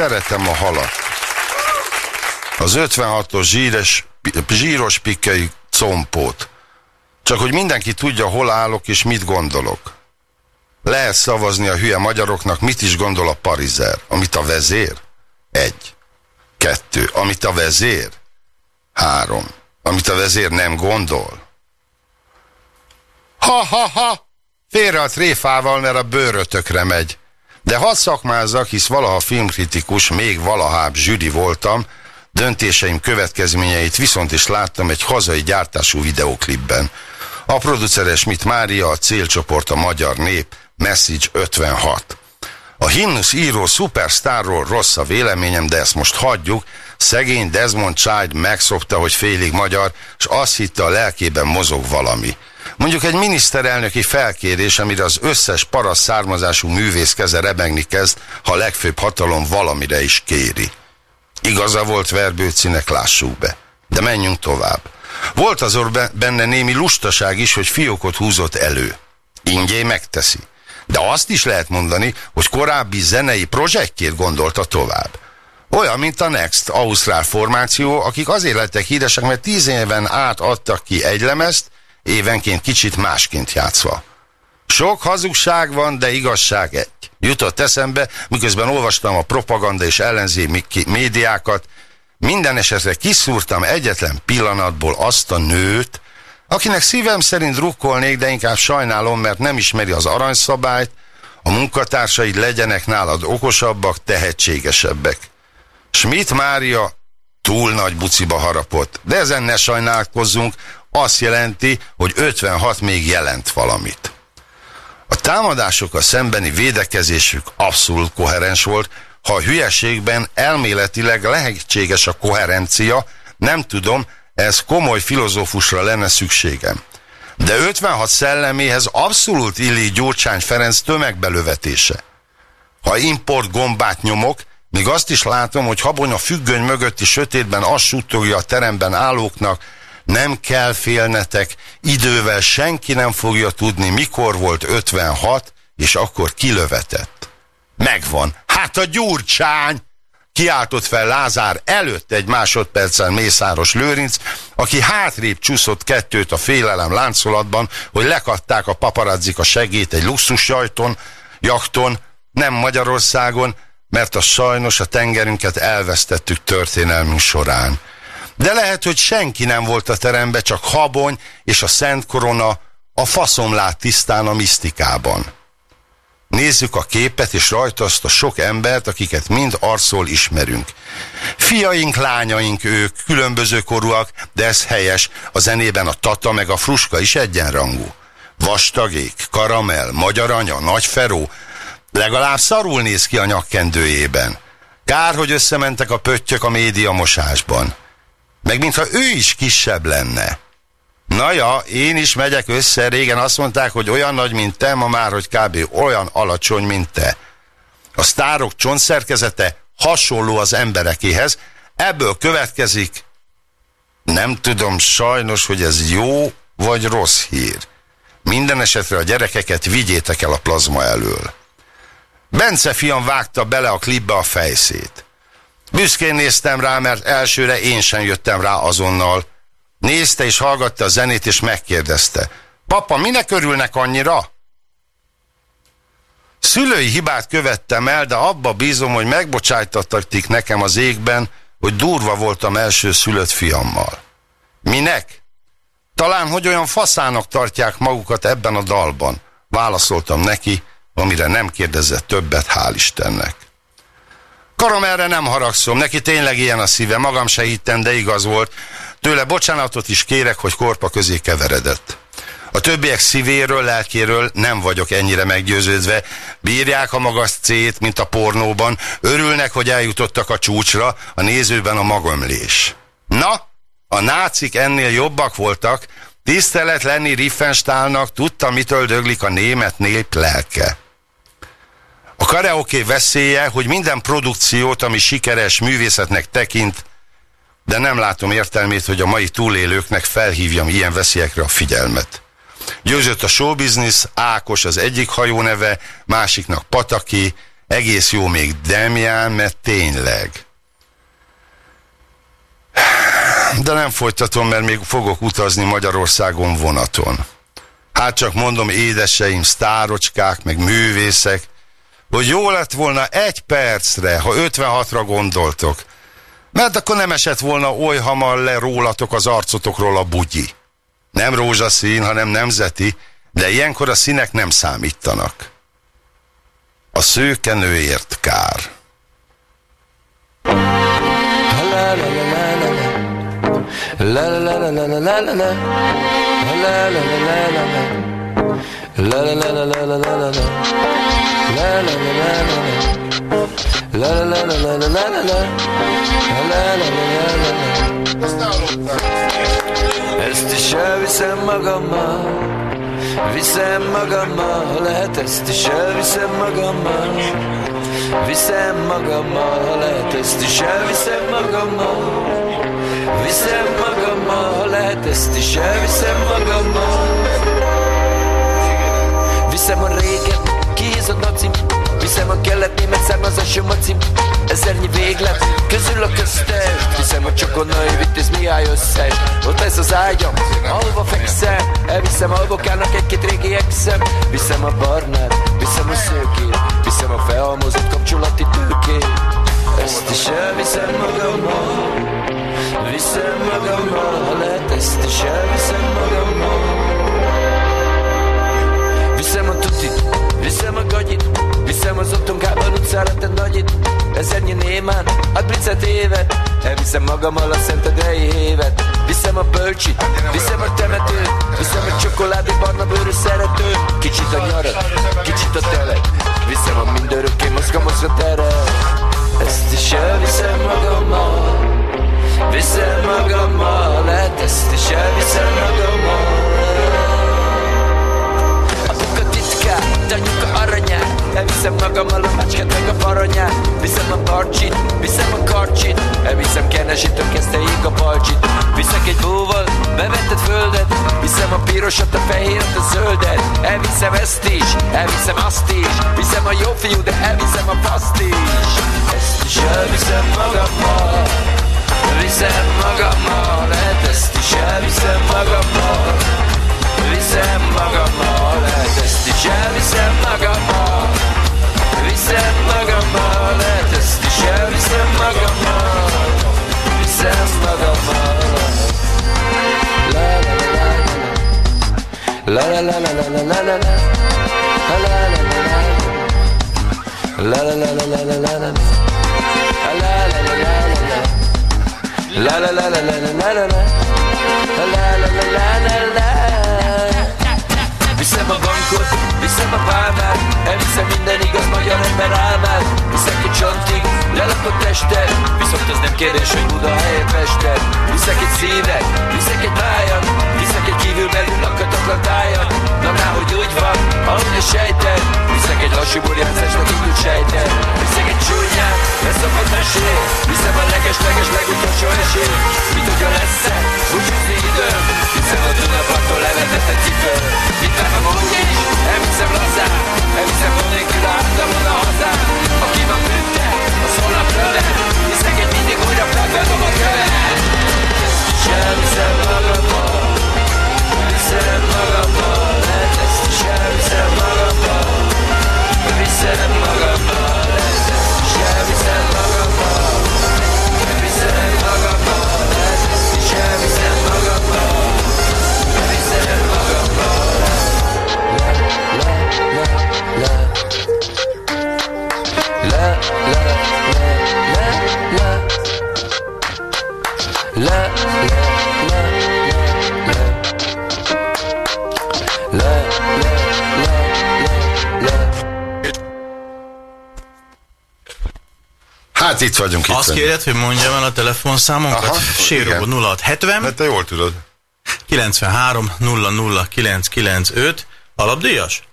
Szeretem a halat. Az 56-os zsíres, zsíros pikkei compót. Csak hogy mindenki tudja, hol állok és mit gondolok. Lehet szavazni a hülye magyaroknak, mit is gondol a parizer. Amit a vezér? Egy. Kettő. Amit a vezér? Három. Amit a vezér nem gondol? Ha-ha-ha! Félre a tréfával, mert a bőrötökre megy. De hadd szakmázzak, hisz valaha filmkritikus, még valahább zsűri voltam, döntéseim következményeit viszont is láttam egy hazai gyártású videoklipben. A produceres Schmidt Mária, a célcsoport a magyar nép, Message 56. A himnusz író szupersztárról rossz a véleményem, de ezt most hagyjuk. Szegény Desmond Child megszokta, hogy félig magyar, és azt hitte a lelkében mozog valami. Mondjuk egy miniszterelnöki felkérés, amire az összes parasz származású művész keze rebegni kezd, ha a legfőbb hatalom valamire is kéri. Igaza volt Verbőcinek, lássuk be. De menjünk tovább. Volt azor benne némi lustaság is, hogy fiókot húzott elő. Ingyé megteszi. De azt is lehet mondani, hogy korábbi zenei projektjét gondolta tovább. Olyan, mint a Next, ausztrál formáció, akik azért lettek híresek, mert tíz éven át adtak ki egy lemezt, évenként kicsit másként játszva. Sok hazugság van, de igazság egy. Jutott eszembe, miközben olvastam a propaganda és ellenzéki médiákat, minden esetre kiszúrtam egyetlen pillanatból azt a nőt, akinek szívem szerint drukkolnék, de inkább sajnálom, mert nem ismeri az aranyszabályt, a munkatársaid legyenek nálad okosabbak, tehetségesebbek. Schmidt Mária túl nagy buciba harapott, de ezen ne sajnálkozzunk, azt jelenti, hogy 56 még jelent valamit. A támadásokkal szembeni védekezésük abszolút koherens volt, ha a hülyeségben elméletileg lehetséges a koherencia, nem tudom, ez komoly filozófusra lenne szükségem. De 56 szelleméhez abszolút illi Gyurcsány Ferenc tömegbelövetése. Ha import gombát nyomok, még azt is látom, hogy habony a függöny mögötti sötétben azt suttogja a teremben állóknak, nem kell félnetek, idővel senki nem fogja tudni, mikor volt 56, és akkor kilövetett. Megvan. Hát a gyurcsány! Kiáltott fel Lázár előtt egy másodpercen Mészáros Lőrinc, aki hátrébb csúszott kettőt a félelem láncolatban, hogy lekadták a paparazzik a segét egy luxus jajton, jakton, nem Magyarországon, mert a sajnos a tengerünket elvesztettük történelmünk során. De lehet, hogy senki nem volt a terembe, csak Habony és a Szent Korona a faszom lát tisztán a misztikában. Nézzük a képet, és rajta azt a sok embert, akiket mind arcról ismerünk. Fiaink, lányaink ők, különböző korúak, de ez helyes, a zenében a tata meg a fruska is egyenrangú. Vastagék, karamell, magyar anya, nagy feró, legalább szarul néz ki a nyakkendőjében. Kár, hogy összementek a pöttyök a médiamosásban. Meg mintha ő is kisebb lenne. Na ja, én is megyek össze, régen azt mondták, hogy olyan nagy, mint te, ma már, hogy kb. olyan alacsony, mint te. A sztárok csontszerkezete hasonló az emberekéhez, ebből következik, nem tudom sajnos, hogy ez jó vagy rossz hír. Minden esetre a gyerekeket vigyétek el a plazma elől. Bence fiam vágta bele a klipbe a fejszét. Büszkén néztem rá, mert elsőre én sem jöttem rá azonnal. Nézte és hallgatta a zenét, és megkérdezte. Papa, minek örülnek annyira? Szülői hibát követtem el, de abba bízom, hogy megbocsájtattatik nekem az égben, hogy durva voltam első szülött fiammal. Minek? Talán, hogy olyan faszának tartják magukat ebben a dalban. Válaszoltam neki, amire nem kérdezett többet, hál' Istennek. Karom erre nem haragszom, neki tényleg ilyen a szíve, magam se hittem, de igaz volt. Tőle bocsánatot is kérek, hogy korpa közé keveredett. A többiek szívéről, lelkéről nem vagyok ennyire meggyőződve. Bírják a magas cét, mint a pornóban, örülnek, hogy eljutottak a csúcsra, a nézőben a magömlés. Na, a nácik ennél jobbak voltak, tisztelet lenni Riffenstahlnak, tudta, mitől döglik a német nép lelke. A karaoke veszélye, hogy minden produkciót, ami sikeres művészetnek tekint, de nem látom értelmét, hogy a mai túlélőknek felhívjam ilyen veszélyekre a figyelmet. Győzött a showbiznisz, Ákos az egyik hajó neve, másiknak Pataki, egész jó még Demián, mert tényleg. De nem folytatom, mert még fogok utazni Magyarországon vonaton. Hát csak mondom, édeseim, sztárocskák, meg művészek, hogy jó lett volna egy percre, ha 56-ra gondoltok. Mert akkor nem esett volna oly hamar le rólatok az arcotokról a bugyi. Nem rózsaszín, hanem nemzeti, de ilyenkor a színek nem számítanak. A szőkenőért kár. La ezt is elviszem magammal Viszem magammal, ha lehet ezt is elviszem magammal. Viszem magammal, ha lehet ezt is elviszem magammal. Viszem magammal, ha lehet ezt is elviszem magammal. Viszem a réget. Kiízott nacim Viszem a kelet német származású macim Ezernyi véglet, közül a köztes Viszem a csokonai vitéz Mihály összes Ott lesz az ágyam, ahova fekszem Elviszem albokának egy-két régi exem Viszem a barnát, viszem a szőkét Viszem a felhalmozott kapcsolati tőkét Ezt is elviszem magammal Viszem magammal, ha lehet ezt is elviszem magammal Viszem a tutit, viszem a gagyit Viszem az otthonkában utcára te nagyit. Ezernyi némán, ad bricet évet. Elviszem magammal a szentedrei évet Viszem a bölcsit, viszem a temetőt. Viszem a csokoládé barna bőrű szeretőt Kicsit a nyarat, kicsit a telet. Viszem a mindörökké mozgamozra teret Ezt is elviszem magammal. Viszem magammal, lehet ezt is elviszem magammal titkát, anyuka aranyát Elviszem magammal a macskát meg a paranyát Viszem a parcsit, viszem a karcsit. Elviszem kenesítő kezdteig a balcsit. Viszek egy búval, bevetted földet. Viszem a pirosat, a fehéret, a zöldet. Elviszem ezt is, elviszem azt is. Viszem a jó fiú, de elviszem a faszt is. Ezt is elviszem magammal. Viszem magammal, lehet ezt is elviszem magammal. Viszem magammal, lehet ezt is elviszem magammal Viszem magammal, lehet ezt is elviszem magammal Viszem magammal La la la la la la la la la la la la la la la La la la la la la la la La la la la la la La la la la la Viszem a bankot, viszem a pálmát Elviszem minden igaz magyar ember álmát. Viszek egy csontig, lelakott testet Viszont az nem kérdés, hogy Buda helyett Pester Viszek egy szívet, viszek egy májat Viszek egy kívül belül lakhatatlan tájat Na már, hogy úgy van, ahogy a sejted Viszek egy lassú burjánzásnak indult sejtet Viszek egy csúnyát, leszokott mesél Viszem a leges-leges legutolsó esély Mit tudja lesz-e, úgy hűzni időm Viszem a Dunaparton levetett cipő Mit vár a mondj is, elviszem lazán Elviszem gond nélkül átlamon a hazán Aki van bünte, az holnap löve Viszek egy mindig újra felfeldom a követ És elviszem magammal Viszem magammal Lehet ezt is elviszem magammal Viszem magammal Lehet ezt Hát itt vagyunk, itt Azt vagyunk. kéred, hogy mondjam el a telefonszámunkat? Séró igen. 0670 Mert te jól tudod. 93 00 995 Alapdíjas?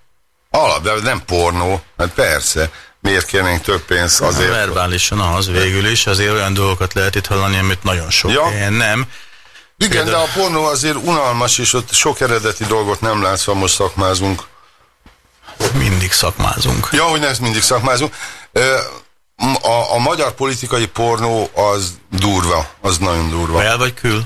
Alap, de nem pornó. Hát persze. Miért kérnénk több pénzt azért? Verbálisan az végül is, azért olyan dolgokat lehet itt hallani, amit nagyon sok Ja. helyen nem. Igen, de a pornó azért unalmas, és ott sok eredeti dolgot nem látsz, ha most szakmázunk. Mindig szakmázunk. Ja, hogy nem mindig szakmázunk. A, a magyar politikai pornó az durva, az nagyon durva. Bel vagy kül?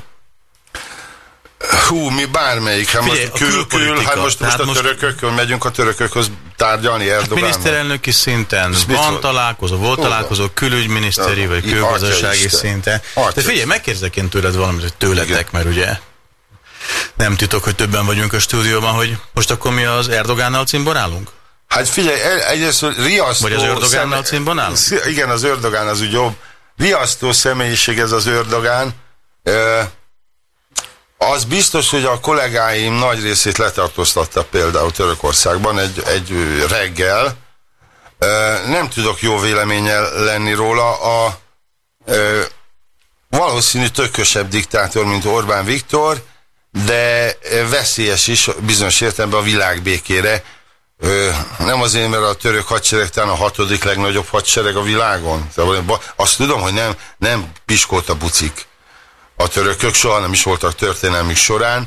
Hú, mi bármelyik, hát Figyelj, most a kül, kül, külpolitika, hát most, most a most- törökökön megyünk a törökökhöz tárgyalni Erdogánnal. Miniszterelnöki szinten van találkozó, volt találkozó külügyminiszteri Ja, vagy külgazdasági szinten. De figyelj, megkérdezek én tőled valamit, hogy tőletek, Igen. mert ugye nem titok, hogy többen vagyunk a stúdióban, hogy most akkor mi az Erdogánnal cimborálunk? Hát figyelj, el- egyrészt riasztó... Vagy az Erdogánnal szeme- címban áll? *laughs* Igen, az Erdogán az úgy jobb. Riasztó személyiség ez az Erdogán. Ö, az biztos, hogy a kollégáim nagy részét letartóztatta például Törökországban egy, egy reggel. Ö, nem tudok jó véleménnyel lenni róla. A, ö, valószínű tökösebb diktátor, mint Orbán Viktor, de veszélyes is bizonyos értelemben a világ békére. Ö, nem azért, mert a török hadsereg talán a hatodik legnagyobb hadsereg a világon. Ba- Azt tudom, hogy nem, nem piskolt a bucik. A törökök soha nem is voltak történelmük során.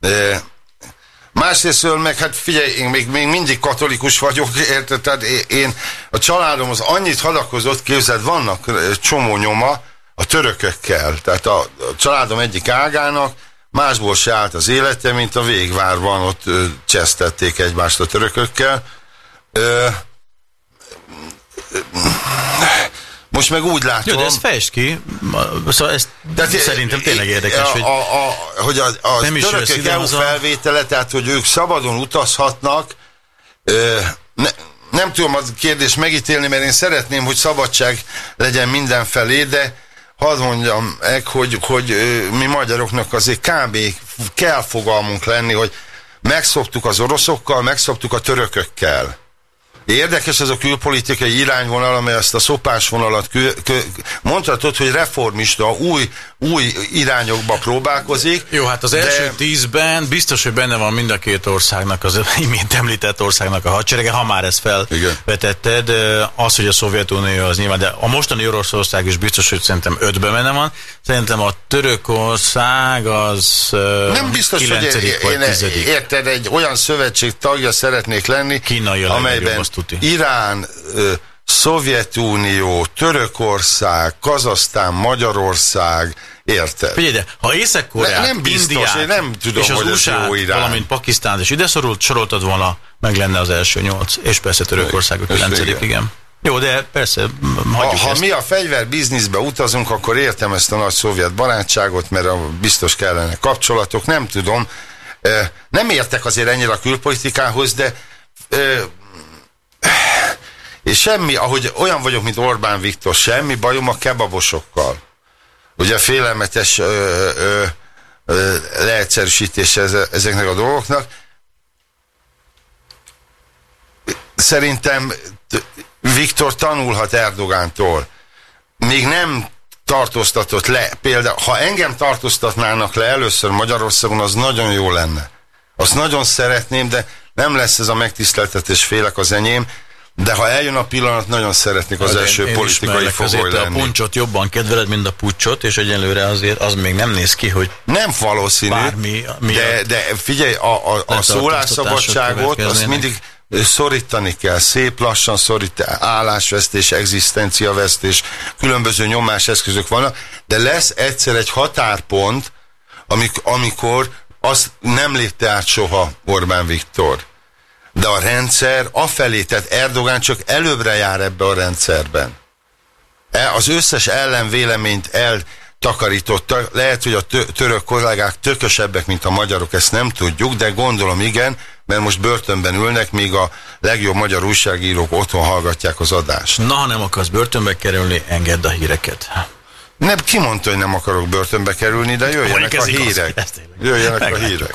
Ö, Másrésztől meg, hát figyelj, én még, még mindig katolikus vagyok, érted? Tehát én- a családom az annyit hadakozott, képzeld, vannak csomó nyoma a törökökkel. Tehát a, a családom egyik ágának másból se állt az élete, mint a végvárban, ott ö, csesztették egymást a törökökkel. Ö, most meg úgy látom... Jó, de ezt fejtsd ki. Szóval ez Tehát, szerintem tényleg érdekes, a, hogy a, a, hogy a, a Nem is törökök ide EU felvétele, tehát hogy ők szabadon utazhatnak, ö, ne, nem tudom a kérdést megítélni, mert én szeretném, hogy szabadság legyen mindenfelé, de hadd mondjam meg, hogy, hogy mi magyaroknak azért kb. kell fogalmunk lenni, hogy megszoktuk az oroszokkal, megszoktuk a törökökkel. Érdekes ez a külpolitikai irányvonal, amely ezt a szopásvonalat kö, kö, mondhatod, hogy reformista, új, új irányokba próbálkozik. Jó, hát az első tízben biztos, hogy benne van mind a két országnak, az *laughs* imént említett országnak a hadserege, ha már ezt felvetetted. Az, hogy a Szovjetunió az nyilván, de a mostani Oroszország is biztos, hogy szerintem ötben benne van. Szerintem a Törökország az Nem biztos, hogy én, én tizedik. érted, egy olyan szövetség tagja szeretnék lenni, Kínai amelyben tuti. Irán, Szovjetunió, Törökország, Kazasztán, Magyarország, érted? Figyelj, de ha Észak-Koreát, Ne- nem biztos, Indiát, én nem tudom, és az hogy usa jó irány. valamint Pakisztánt, és ide szorult, soroltad volna, meg lenne az első nyolc. És persze Törökország a kilencedik, igen. Jó, de persze, Ha, ha mi a fegyver bizniszbe utazunk, akkor értem ezt a nagy szovjet barátságot, mert a, biztos kellene kapcsolatok, nem tudom. Nem értek azért ennyire a külpolitikához, de És semmi, ahogy olyan vagyok, mint Orbán Viktor, semmi bajom a kebabosokkal. Ugye félelmetes ö, ö, ö, leegyszerűsítés eze- ezeknek a dolgoknak. Szerintem Viktor tanulhat Erdogántól. Még nem tartóztatott le, például, ha engem tartóztatnának le először Magyarországon, az nagyon jó lenne. Azt nagyon szeretném, de nem lesz ez a megtiszteltetés, félek az enyém, de ha eljön a pillanat, nagyon szeretnék az Hát első én- én politikai ismerlek, fogoly te a lenni. puncsot jobban kedveled, mint a pucsot, és egyelőre azért az még nem néz ki, hogy Nem valószínű, Bármi, mi de, de figyelj, a, a, a szólásszabadságot azt mindig szorítani kell, szép lassan szorít, állásvesztés, egzisztenciavesztés, különböző nyomáseszközök vannak, de lesz egyszer egy határpont, amik, amikor azt nem lépte át soha Orbán Viktor. De a rendszer afelé, tehát Erdogán csak előbbre jár ebbe a rendszerben. E- Az összes ellenvéleményt eltakarította. Lehet, hogy a tö- török kollégák tökösebbek, mint a magyarok, ezt nem tudjuk, de gondolom igen, mert most börtönben ülnek, míg a legjobb magyar újságírók otthon hallgatják az adást. na, ha nem akarsz börtönbe kerülni, engedd a híreket. Nem, ki mondta, hogy nem akarok börtönbe kerülni, de jöjjenek Mondjuk a igaz, hírek. tényleg. Jöjjenek a hírek.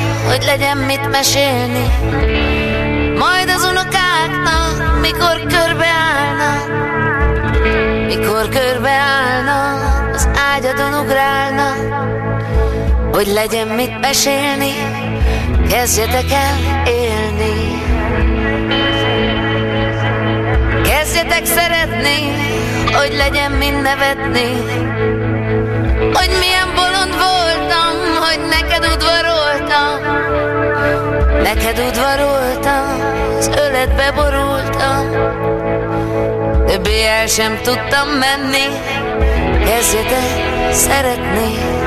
hogy legyen mit mesélni. Majd az unokáknak, mikor körbeállnak, mikor körbeállnak, az ágyadon ugrálnak, hogy legyen mit mesélni. Kezdjetek el élni. Kezdjetek szeretni, hogy legyen mind nevetni. Hogy milyen bolond voltam, hogy neked udvaroltam Neked udvaroltam, az öletbe borultam Többé el sem tudtam menni Kezdjetek szeretni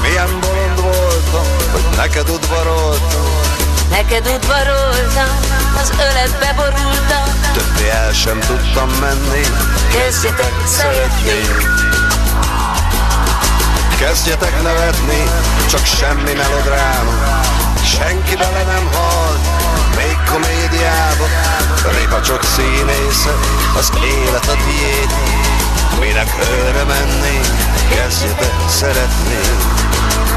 milyen bolond voltam, hogy neked udvaroltam. Neked udvaroltam, az öletbe borultam. Többé el sem tudtam menni. Kezdjetek szeretni. Kezdjetek nevetni, csak semmi melodráma. Senki bele nem hal, még komédiába. Répa csak színésze, az élet a tiéd. Minek őre menni, kezdjetek szeretni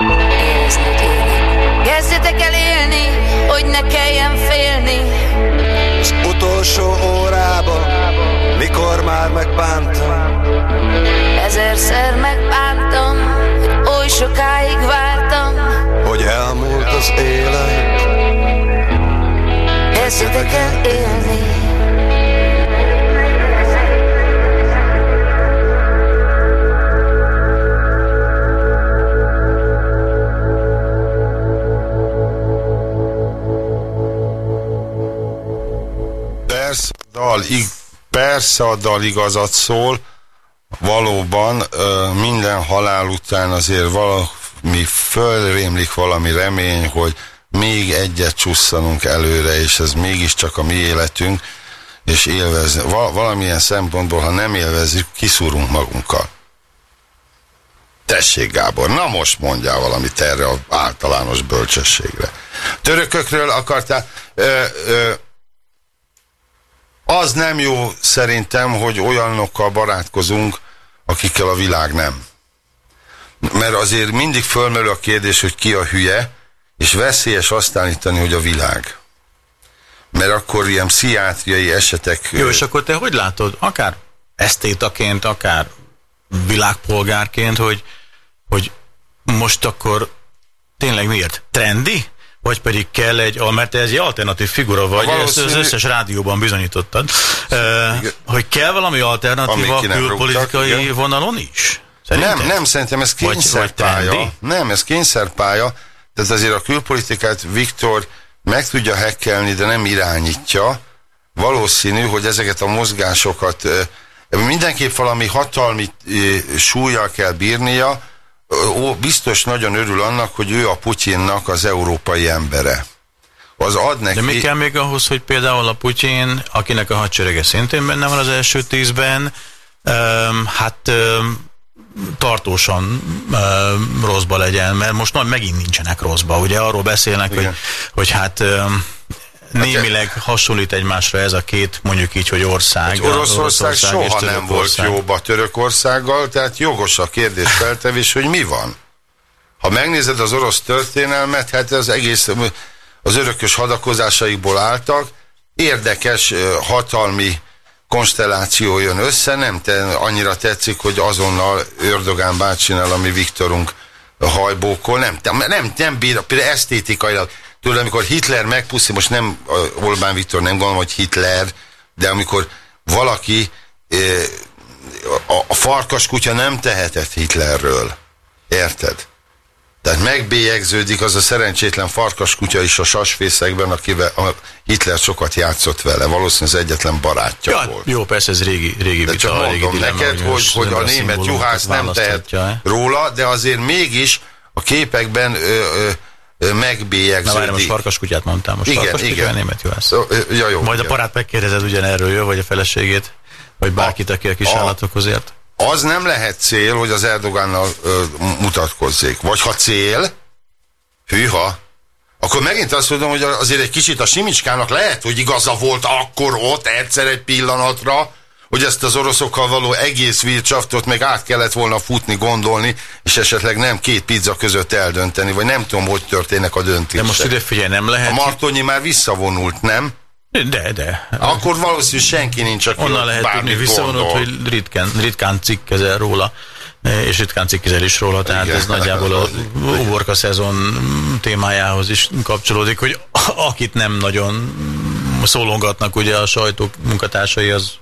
Érezni, élek. Kezdjetek el élni, hogy ne kelljen félni. Az utolsó órában, mikor már megbántam. Ezerszer megbántam, hogy oly sokáig vártam. Hogy elmúlt az élet. Kezdjetek el élni dal, persze a dal igazat szól, valóban minden halál után azért valami fölrémlik valami remény, hogy még egyet csusszanunk előre, és ez mégiscsak a mi életünk, és élvezni. Val- valamilyen szempontból, ha nem élvezzük, kiszúrunk magunkkal. Tessék, Gábor, na most mondjál valamit erre az általános bölcsességre. Törökökről akartál... Ö, ö, az nem jó szerintem, hogy olyanokkal barátkozunk, akikkel a világ nem. Mert azért mindig fölmerül a kérdés, hogy ki a hülye, és veszélyes azt állítani, hogy a világ. Mert akkor ilyen pszichiátriai esetek... Jó, és akkor te hogy látod, akár esztétaként, akár világpolgárként, hogy, hogy most akkor tényleg miért? Trendi? Vagy pedig kell egy, mert te ez egy alternatív figura vagy, ezt valószínű- az összes rádióban bizonyítottad, uh, hogy kell valami alternatíva külpolitikai rúgtak, igen. vonalon is? Szerinted? Nem, nem, szerintem ez kényszerpálya. Nem, ez kényszerpálya. Tehát azért a külpolitikát Viktor meg tudja hekkelni, de nem irányítja. Valószínű, hogy ezeket a mozgásokat mindenképp valami hatalmi súlyjal kell bírnia. Ö, Ó, biztos nagyon örül annak, hogy ő a Putyinnak az európai embere. Az ad neki... De mi kell még ahhoz, hogy például a Putyin, akinek a hadserege szintén benne van az első tízben, öm, hát öm, tartósan öm, rosszba legyen, mert most nagy megint nincsenek rosszba. Ugye arról beszélnek, hogy, Igen. hogy hát öm, némileg hasonlít egymásra ez a két, mondjuk így, hogy ország. Hogy Oroszország, Oroszország és soha nem volt jóba Törökországgal, tehát jogos a kérdés feltevés, hogy mi van. Ha megnézed az orosz történelmet, hát az egész az örökös hadakozásaikból álltak, érdekes hatalmi konstelláció jön össze, nem te, annyira tetszik, hogy azonnal Ördogán bácsinál, ami Viktorunk hajbókol, nem, nem, nem, nem bír, például esztétikailag, tudod, amikor Hitler megpuszi, most nem a Orbán Viktor nem gondolom, hogy Hitler, de amikor valaki a, a farkas kutya nem tehetett Hitlerről. Érted? Tehát megbélyegződik az a szerencsétlen farkas kutya is a sasfészekben, akivel a Hitler sokat játszott vele. Valószínűleg az egyetlen barátja Ja, volt. jó, persze ez régi, régi De vita, csak régi mondom dilemma, neked, hogy, hogy a ember német juhász nem tehet róla, de azért mégis a képekben ö, ö, ö, Na várj, most megbélyegződik. farkaskutyát mondtam, most Igen, igen. német juhász. Ja, jó, Majd a igen. parát megkérdezed ugyanerről, jó, vagy a feleségét, vagy bárkit, aki a kis a- állatokhoz ért. az nem lehet cél, hogy az Erdogánnal ö, mutatkozzék. Vagy ha cél, hűha, akkor megint azt mondom, hogy azért egy kicsit a Simicskának lehet, hogy igaza volt akkor ott egyszer egy pillanatra, hogy ezt az oroszokkal való egész vircsaftot meg át kellett volna futni, gondolni, és esetleg nem két pizza között eldönteni, vagy nem tudom, hogy történnek a döntések. De most ide figyelj, nem a lehet. Martonyi már visszavonult, nem? De, de. Akkor valószínűleg senki nincs, aki Onnan lehet tudni visszavonult, hogy ritkán, ritkán cikkezel róla, és ritkán cikkezel is róla, tehát Igen. ez nagyjából a uborka szezon témájához is kapcsolódik, hogy akit nem nagyon szólongatnak ugye a sajtó munkatársai, az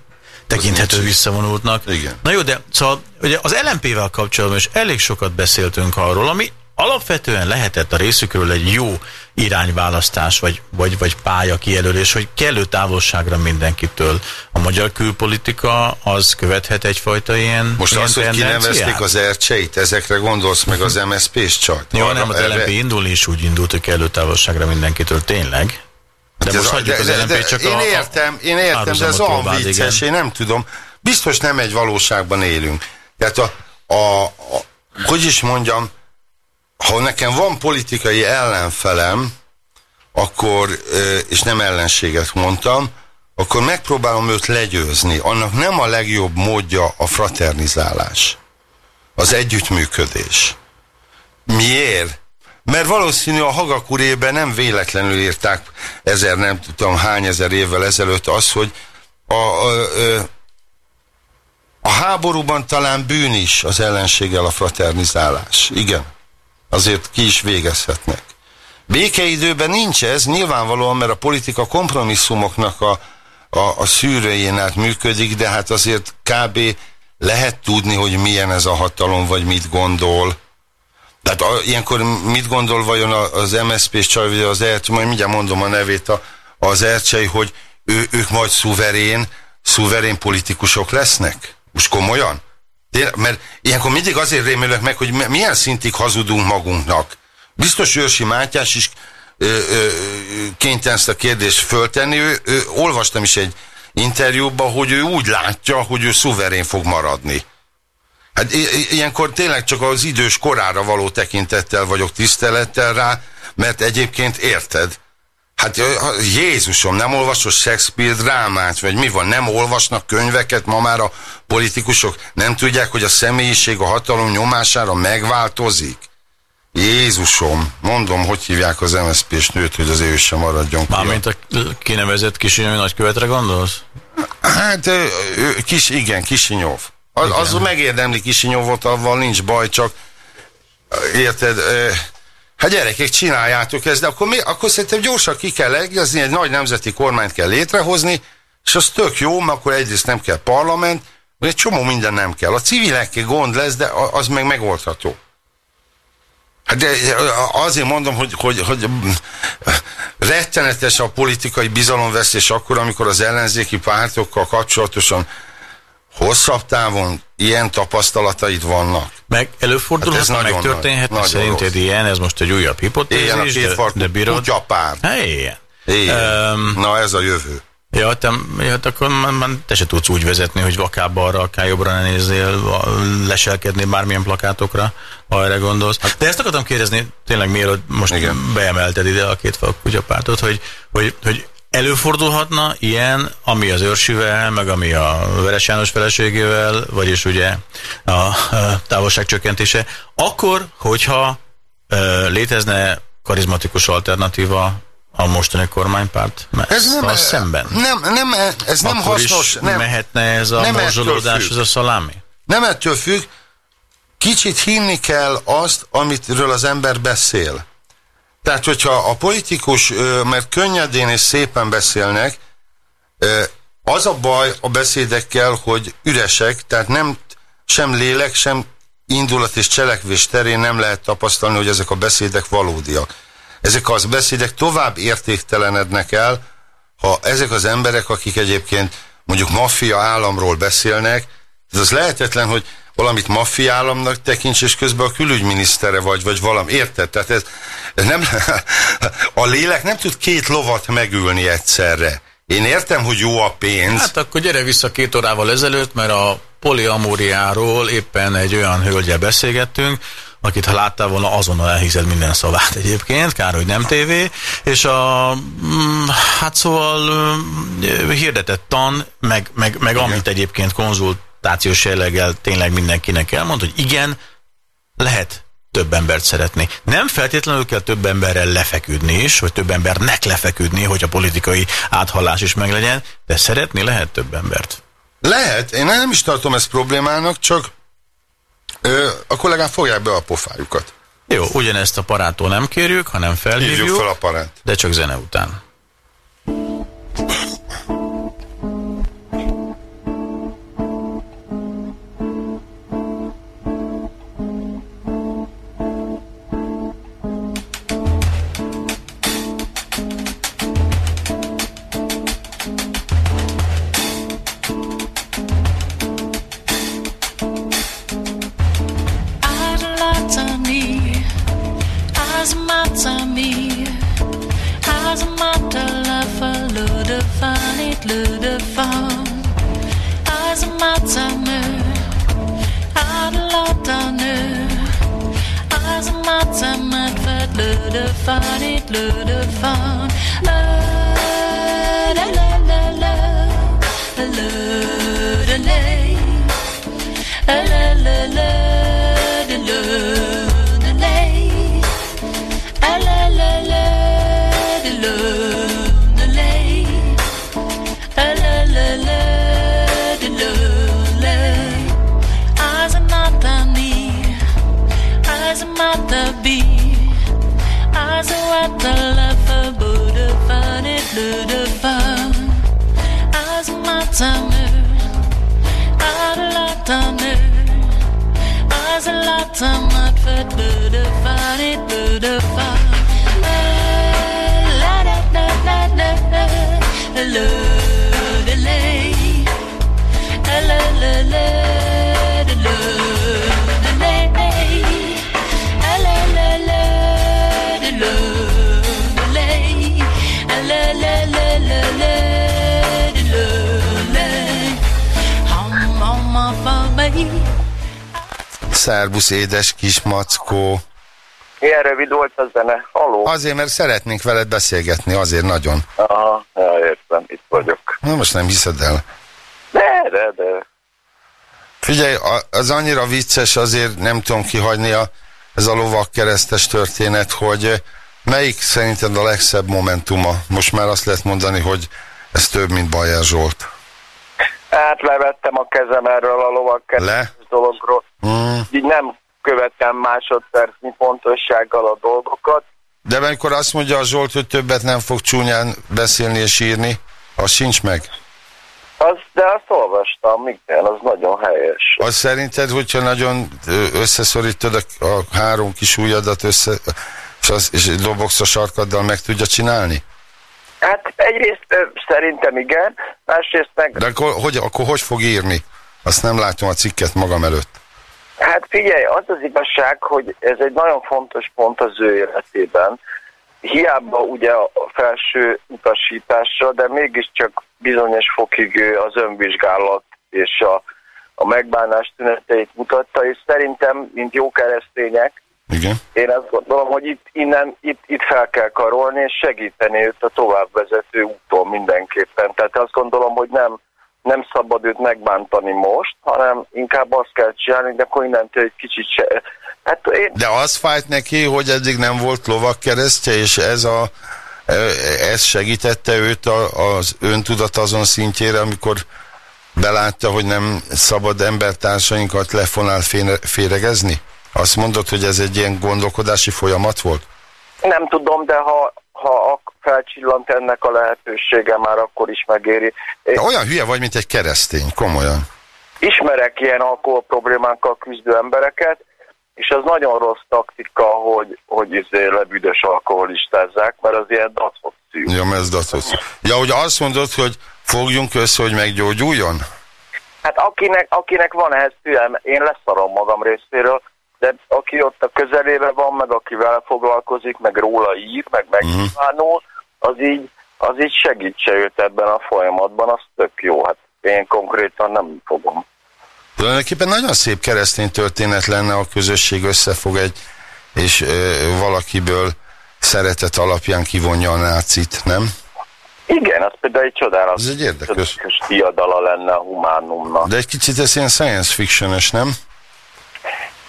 tekinthető visszavonultnak. Igen. Na jó, de szóval ugye az LMP-vel kapcsolatban is elég sokat beszéltünk arról, ami alapvetően lehetett a részükről egy jó irányválasztás, vagy, vagy, vagy pálya kijelölés, hogy kellő távolságra mindenkitől. A magyar külpolitika az követhet egyfajta ilyen Most ilyen az, hogy kinevezték az ercseit, ezekre gondolsz meg az MSZP-s csat? Jó, nem, az erre- LMP indulni is úgy indult, hogy kellő távolságra mindenkitől, tényleg. De Hát most hagyjuk az LMP csak én értem, én értem, de ez olyan vicces, én nem tudom. Biztos nem egy valóságban élünk. Tehát a, a, a hogy is mondjam, ha nekem van politikai ellenfelem, akkor, és nem ellenséget mondtam, akkor megpróbálom őt legyőzni. Annak nem a legjobb módja a fraternizálás, az együttműködés. Miért? Mert valószínű a Hagakurébe nem véletlenül írták ezer, nem tudom hány ezer évvel ezelőtt az, hogy a, a, a, a háborúban talán bűn is az ellenséggel a fraternizálás. Igen. Azért ki is végezhetnek. Békeidőben nincs ez, nyilvánvalóan, mert a politika kompromisszumoknak a, a, a szűrőjén át működik, de hát azért kb. lehet tudni, hogy milyen ez a hatalom, vagy mit gondol. Tehát a, ilyenkor mit gondol vajon az MSZP-s csaj, vagy az Ercsei, majd mindjárt mondom a nevét a, az Ercsei, hogy ő, ők majd szuverén, szuverén politikusok lesznek? Most komolyan? Tényleg, mert ilyenkor mindig azért rémülök meg, hogy mi- milyen szintig hazudunk magunknak. Biztos Őrsi Mátyás is ö, kénytelen ezt a kérdést föltenni. Ő, ő, olvastam is egy interjúban, hogy ő úgy látja, hogy ő szuverén fog maradni. Hát ilyenkor tényleg csak az idős korára való tekintettel vagyok tisztelettel rá, mert egyébként érted? Hát Jézusom, nem olvasod Shakespeare drámát, vagy mi van? Nem olvasnak könyveket ma már a politikusok? Nem tudják, hogy a személyiség a hatalom nyomására megváltozik? Jézusom, mondom, hogy hívják az MSZP-s nőt, hogy az ő sem maradjon ki. Mármint a kinevezett kisinyomű nagykövetre gondolsz? Hát kis, igen, Kisinyov. Az, az megérdemli Kisinyovot, avval nincs baj, csak érted, hát gyerekek, csináljátok ezt, de akkor, mi, akkor szerintem gyorsan ki kell egyezni, egy nagy nemzeti kormányt kell létrehozni, és az tök jó, mert akkor egyrészt nem kell parlament, egy csomó minden nem kell. A civilekkel gond lesz, de az meg megoldható. Hát de azért mondom, hogy, hogy, hogy rettenetes a politikai bizalomvesztés akkor, amikor az ellenzéki pártokkal kapcsolatosan hosszabb távon ilyen tapasztalataid vannak. Meg előfordulhat, Hát ez hát nagyon megtörténhet, nagy- szerinted rossz. ilyen, ez most egy újabb hipotézis, de, de bírod? kutyapár. Hát ilyen. Öm, Na ez a jövő. Ja, te, ja, hát akkor már, te se tudsz úgy vezetni, hogy akár balra, akár jobbra ne nézzél, leselkedni bármilyen plakátokra, ha erre gondolsz. De ezt akartam kérdezni, tényleg mielőtt most Igen. Beemelted ide a két kutyapártot, hogy, hogy, hogy előfordulhatna ilyen, ami az őrsivel, meg ami a Veres János feleségével, vagyis ugye a, a távolságcsökkentése, akkor, hogyha létezne karizmatikus alternatíva a mostani kormánypárt Ez nem, szemben. Nem, nem, ez nem akkor hasznos. Nem, mehetne ez a nem morzsolódás, ez a szalámi? nem ettől függ. Kicsit hinni kell azt, amitről az ember beszél. Tehát, hogyha a politikus, mert könnyedén és szépen beszélnek, az a baj a beszédekkel, hogy üresek, tehát nem sem lélek, sem indulat és cselekvés terén nem lehet tapasztalni, hogy ezek a beszédek valódiak. Ezek az beszédek tovább értéktelenednek el, ha ezek az emberek, akik egyébként mondjuk maffia államról beszélnek, ez az lehetetlen, hogy valamit maffia államnak tekints, és közben a külügyminisztere vagy, vagy valami. Érted? Tehát ez, ez nem, *laughs* a lélek nem tud két lovat megülni egyszerre. Én értem, hogy jó a pénz. Hát akkor gyere vissza két órával ezelőtt, mert a poliamóriáról éppen egy olyan hölgyel beszélgettünk, akit ha láttál volna, azonnal elhiszed minden szavát egyébként, kár, hogy nem tévé, és a, mm, hát szóval mm, hirdetett tan, meg, meg, meg amit egyébként konzultációs jelleggel tényleg mindenkinek elmond, hogy igen, lehet több embert szeretni. Nem feltétlenül kell több emberrel lefeküdni is, vagy több embernek lefeküdni, hogy a politikai áthallás is meglegyen, de szeretni lehet több embert. Lehet, én nem is tartom ezt problémának, csak ö, a kollégák fogják be a pofájukat. Jó, ugyanezt a parától nem kérjük, hanem felhívjuk, Hívjuk fel a parát. de csak zene után. i Anlatanı Az matamın Fırtlı fan itlı fan La la la la. La la la la. I'm not fat, but I find it, but I find. La. La la. La la la La la la la. La la la la la. Szerbusz, édes kis mackó. Milyen rövid volt a zene? Haló? Azért, mert szeretnénk veled beszélgetni, azért nagyon. Aha, ja, értem, itt vagyok. Na most nem hiszed el. De, de, de. Figyelj, az annyira vicces, azért nem tudom kihagyni a, ez a lovak keresztes történet, hogy melyik szerinted a legszebb momentuma? Most már azt lehet mondani, hogy ez több, mint Bajer Zsolt. Hát levettem a kezem erről a lovak Le? Dologról. Mm. Így nem követem másodpercnyi pontossággal a dolgokat. De amikor azt mondja a Zsolt, hogy többet nem fog csúnyán beszélni és írni, az sincs meg. Az, de azt olvastam, igen, az nagyon helyes. Az szerinted, hogyha nagyon összeszorítod a, a három kis ujjadat össze, és, az, és dobogsz a sarkaddal, meg tudja csinálni? Hát egyrészt szerintem igen, másrészt meg, De akkor hogy, akkor hogy fog írni? Azt nem látom a cikket magam előtt. hát figyelj, az az igazság, hogy ez egy nagyon fontos pont az ő életében. Hiába ugye a felső utasításra, de mégiscsak bizonyos fokig az önvizsgálat és a, a megbánás tüneteit mutatta, és szerintem, mint jó keresztények, Igen. én azt gondolom, hogy itt, innen, itt, itt fel kell karolni, és segíteni őt a továbbvezető úton mindenképpen. Tehát azt gondolom, hogy nem, nem szabad őt megbántani most, hanem inkább azt kell csinálni, de akkor innentől egy kicsit se... Hát én, De az fájt neki, hogy eddig nem volt lovak keresztje, és ez, a, ö, ez segítette őt az öntudat azon szintjére, amikor belátta, hogy nem szabad embertársainkat lefonál féregezni? Azt mondod, hogy ez egy ilyen gondolkodási folyamat volt? nem tudom, de ha, ha felcsillant ennek a lehetősége, már akkor is megéri. De olyan hülye vagy, mint egy keresztény, komolyan. ismerek ilyen alkohol problémákkal küzdő embereket, és az nagyon rossz taktika, hogy, hogy izé lebüdös alkoholistázzák, mert az ilyen dacot szűk. Ja, mert ez datos. Ja, hogy azt mondod, hogy fogjunk össze, hogy meggyógyuljon? Hát akinek, akinek van ehhez türelme, én leszarom magam részéről, de aki ott a közelébe van, meg aki vele foglalkozik, meg róla ír, meg megkívánul, az így, az így segítse őt ebben a folyamatban, az tök jó. Hát én konkrétan nem fogom. Tulajdonképpen nagyon szép keresztény történet lenne, a közösség összefog egy, és ö, valakiből szeretet alapján kivonja a nácit, nem? Igen, az például egy csodálatos, Ez egy érdekes. csodálatos diadala lenne a humánumnak. De egy kicsit ez ilyen science fiction nem?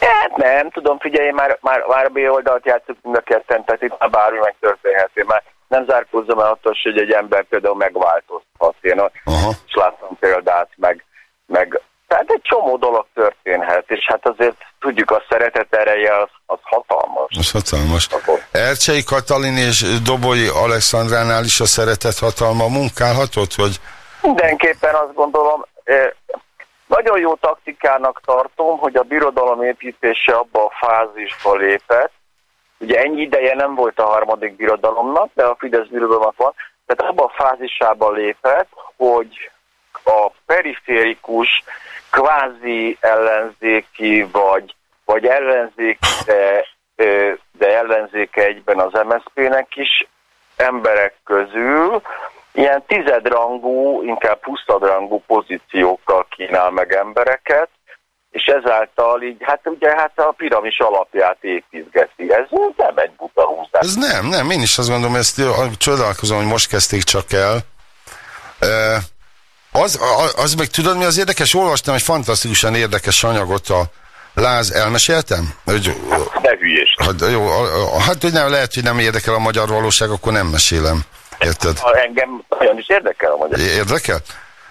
Hát nem, tudom, figyelj, már, már, már a B oldalt játszok mind a ketten, tehát itt már bármi megtörténhet. Én már nem zárkózzam el attól, hogy egy ember például megváltozhat. Én Aha. is láttam példát, meg, meg tehát egy csomó dolog történhet, és hát azért tudjuk, a szeretet ereje az, az hatalmas. Ez hatalmas. Ercsei Katalin és Doboly Alexandránál is a szeretet hatalma munkálhatott, hogy Mindenképpen azt gondolom, eh, nagyon jó taktikának tartom, hogy a birodalom építése abba a fázisba lépett. Ugye ennyi ideje nem volt a harmadik birodalomnak, de a Fidesz birodalomnak van. Tehát abba a fázisába lépett, hogy a periférikus, kvázi ellenzéki, vagy, vagy ellenzéki, de, de ellenzéke egyben az MSZP-nek is emberek közül ilyen tizedrangú, inkább huszadrangú pozíciókkal kínál meg embereket, és ezáltal így, hát ugye hát a piramis alapját építgeti. Ez nem egy buta húzás. ez nem, nem, én is azt gondolom, ezt csodálkozom, hogy most kezdték csak el. Ö, Az, a- az meg tudod, mi az érdekes? Olvastam egy fantasztikusan érdekes anyagot a Láz, elmeséltem? Hogy, Ne hülyés. hát, jó, hát hogy nem, lehet, hogy nem érdekel a magyar valóság, akkor nem mesélem. Érted? Ha engem nagyon is érdekel a magyar. Érdekel?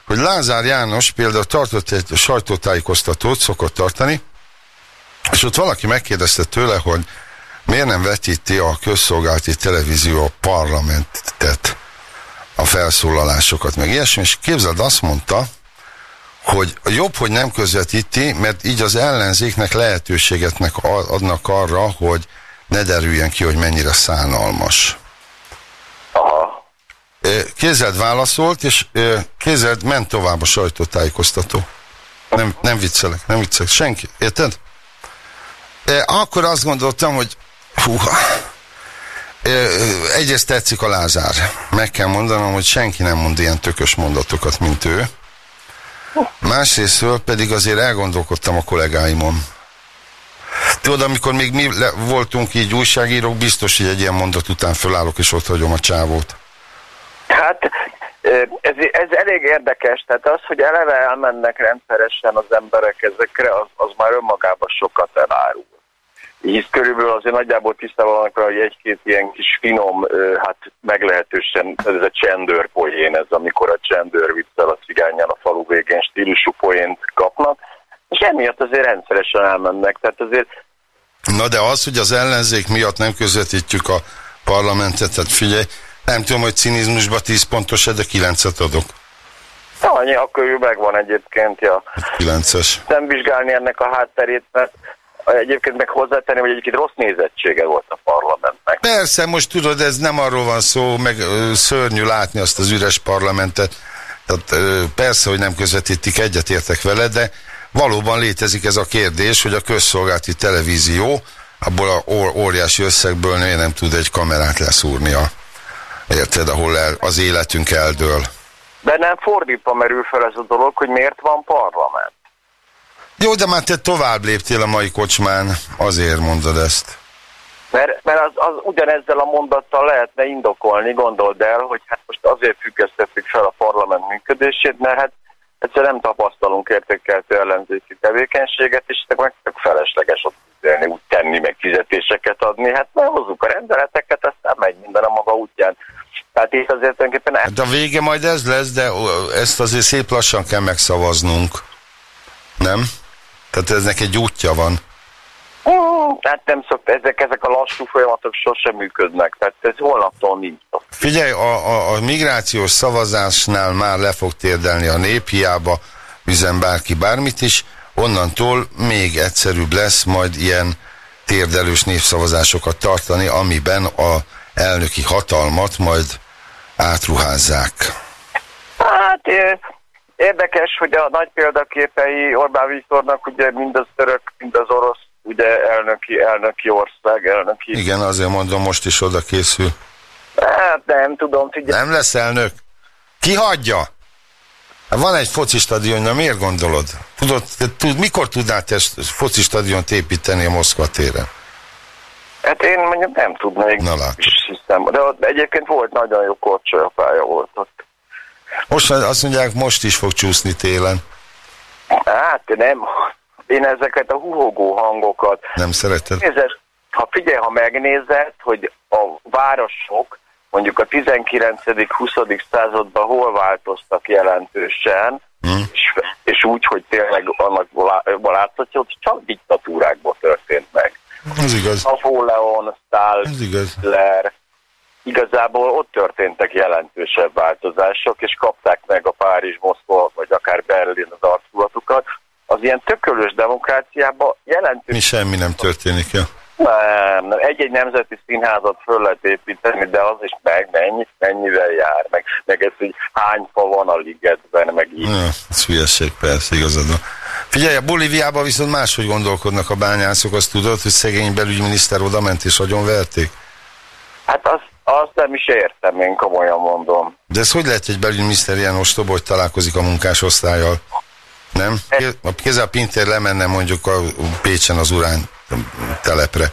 Hogy Lázár János például tartott egy sajtótájékoztatót, szokott tartani, és ott valaki megkérdezte tőle, hogy miért nem vetíti a közszolgálati televízió a parlamentet, a felszólalásokat, meg ilyesmi, és képzeld, azt mondta, hogy jobb, hogy nem közvetíti, mert így az ellenzéknek lehetőséget adnak arra, hogy ne derüljen ki, hogy mennyire szánalmas. Kézeld válaszolt, és kézeld ment tovább a sajtótájékoztató. Nem, nem viccelek, nem viccelek, senki, érted? Akkor azt gondoltam, hogy húha, egyrészt tetszik a Lázár. Meg kell mondanom, hogy senki nem mond ilyen tökös mondatokat, mint ő. Másrésztről pedig azért elgondolkodtam a kollégáimon. Tudod, amikor még mi voltunk így újságírók, biztos, hogy egy ilyen mondat után fölállok és ott hagyom a csávót. Hát ez, ez elég érdekes, tehát az, hogy eleve elmennek rendszeresen az emberek ezekre, az, az már önmagában sokat elárul. Hisz körülbelül azért nagyjából tisztában vannak rá, hogy egy-két ilyen kis finom, hát meglehetősen, ez a csendőr poén, ez amikor a csendőr viccel a cigányán a falu végén stílusú poént kapnak, és emiatt azért rendszeresen elmennek, tehát azért Na de az, hogy az ellenzék miatt nem közvetítjük a parlamentet, tehát figyelj, nem tudom, hogy cinizmusba 10 pontos de 9-et adok. annyi, akkor ő megvan egyébként, ja. 9-es. nem vizsgálni ennek a hátterét, mert egyébként meg hozzátenni, hogy egyébként rossz nézettsége volt a parlamentnek. Persze, most tudod, ez nem arról van szó, meg ö, szörnyű látni azt az üres parlamentet. Tehát ö, persze, hogy nem közvetítik, egyetértek vele, de valóban létezik ez a kérdés, hogy a közszolgálati televízió abból a óriási összegből nem tud egy kamerát leszúrni a, érted, ahol el, az életünk eldől. De nem fordítva merül fel ez a dolog, hogy miért van parlament. Jó, de már te tovább léptél a mai kocsmán, azért mondod ezt. Mert, mert az, az ugyanezzel a mondattal lehetne indokolni, gondold el, hogy hát most azért függesztettük fel a parlament működését, mert hát egyszerűen nem tapasztalunk értékeltő ellenzéki tevékenységet, és ezek meg csak felesleges ott üzelni, úgy tenni, meg fizetéseket adni. Hát ne hozzuk a rendeleteket, aztán megy minden a maga útján. Tehát itt azért tulajdonképpen Hát a vége majd ez lesz, de ezt azért szép lassan kell megszavaznunk. Nem? Tehát eznek egy útja van. Hmm, Hát nem szokt, ezek, ezek a lassú folyamatok sosem működnek, tehát ez holnaptól nincs. Figyelj, a, a, a migrációs szavazásnál már le fog térdelni a nép, hiába üzen bárki bármit is, onnantól még egyszerűbb lesz majd ilyen térdelős népszavazásokat tartani, amiben a elnöki hatalmat majd átruházzák. Hát érdekes, hogy a nagy példaképei Orbán Viktornak ugye mind az török, mind az orosz, ugye elnöki, elnöki ország, elnöki. Igen, azért mondom, most is oda készül. Hát nem tudom, figyelj. Nem lesz elnök. Ki hagyja? Hát Van egy foci stadion, na miért gondolod? Tudod, tud, mikor tudnál te ezt foci stadiont építeni a Moszkva téren? Hát én mondjuk nem tudnék. Na látod. is hiszem, de egyébként volt nagyon jó korcsolyapálya volt ott. Most azt mondják, most is fog csúszni télen. Hát nem, én ezeket a huhogó hangokat, Nem szereted? Nézed, ha figyelj, ha megnézed, hogy a városok mondjuk a 19.-20. században hol változtak jelentősen, Hm? és, és úgy, hogy tényleg annak lá- láthatja, hogy csak diktatúrákban történt Ez igaz. Napóleon, Ez igaz. Stahler, igazából ott történtek jelentősebb változások, és kapták meg a Párizs, Moszkva, vagy akár Berlin az arculatukat. Az ilyen tökölös demokráciában jelentős Mi semmi nem történik, ja. Egy-egy nemzeti színházat föl lehet építeni, de az is meg mennyi, mennyivel jár, meg, meg ez, hogy hány fa van a ligetben, meg így. ja ez hülyeség, persze, igazad van. Figyelj, a Bolíviában viszont máshogy gondolkodnak a bányászok, azt tudod, hogy szegény belügyminiszter oda ment és agyon verték? Hát azt, azt nem is értem, én komolyan mondom. De ez hogy lehet egy belügyminiszter ilyen ostoba, hogy találkozik a munkásosztályjal? Nem? A kézzel Pintér lemenne mondjuk a Pécsen az urán telepre.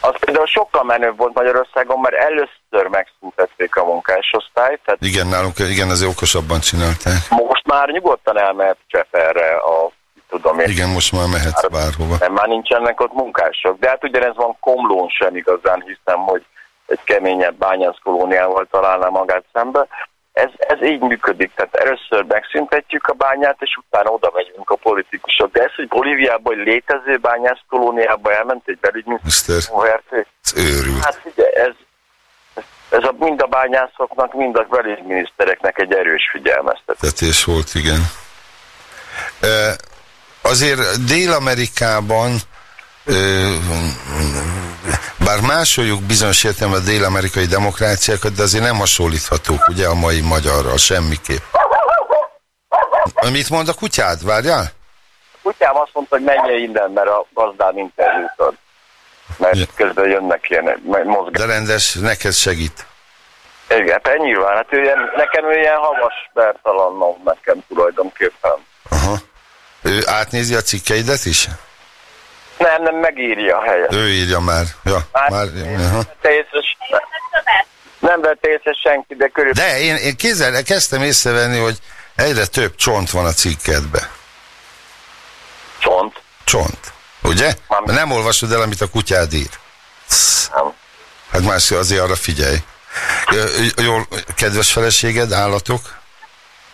Az például sokkal menőbb volt Magyarországon, mert először megszüntették a munkásosztályt, tehát Igen, nálunk igen, azért okosabban csinálták. most már nyugodtan elmehet Cseperre a tudom én. Igen, most már mehetsz bárhova. Nem, már nincsenek ott munkások. De hát ugyanez van Komlón sem igazán, hiszem, hogy egy keményebb bányászkolóniával találná magát szembe. Ez, ez így működik, tehát először megszüntetjük a bányát, és utána oda megyünk a politikusok. De ez, hogy Bolíviában egy létező bányászkolóniába elment egy belügyminiszter, hát ugye ez, ez a, mind a bányászoknak, mind a belügyminisztereknek egy erős figyelmeztetés. Tetés volt, igen. E, azért Dél-Amerikában bár másoljuk bizonyos értelemben a dél-amerikai demokráciákat, de azért nem hasonlíthatók, ugye, a mai magyarral semmiképp. Mit mond a kutyád? Várjál? A kutyám azt mondta, hogy menjen innen, mert a gazdám interjút ad. Mert Ja. közben jönnek ilyen mozgás. De rendes, neked segít. Igen, hát nyilván, hát ő ilyen, nekem ő ilyen havas bertalannom nekem tulajdonképpen. Aha. Ő átnézi a cikkeidet is? Nem, nem megírja a helyet. Ő írja már. Ja, Már- már. Vette észre, nem vette észre senki, de körülbelül De én, én kézzel, kezdtem észrevenni, hogy egyre több csont van a cikkedbe. csont. Csont. Ugye? Már- nem olvasod el, amit a kutyád ír. Nem. Hát más azért arra figyelj. Jól, kedves feleséged, állatok?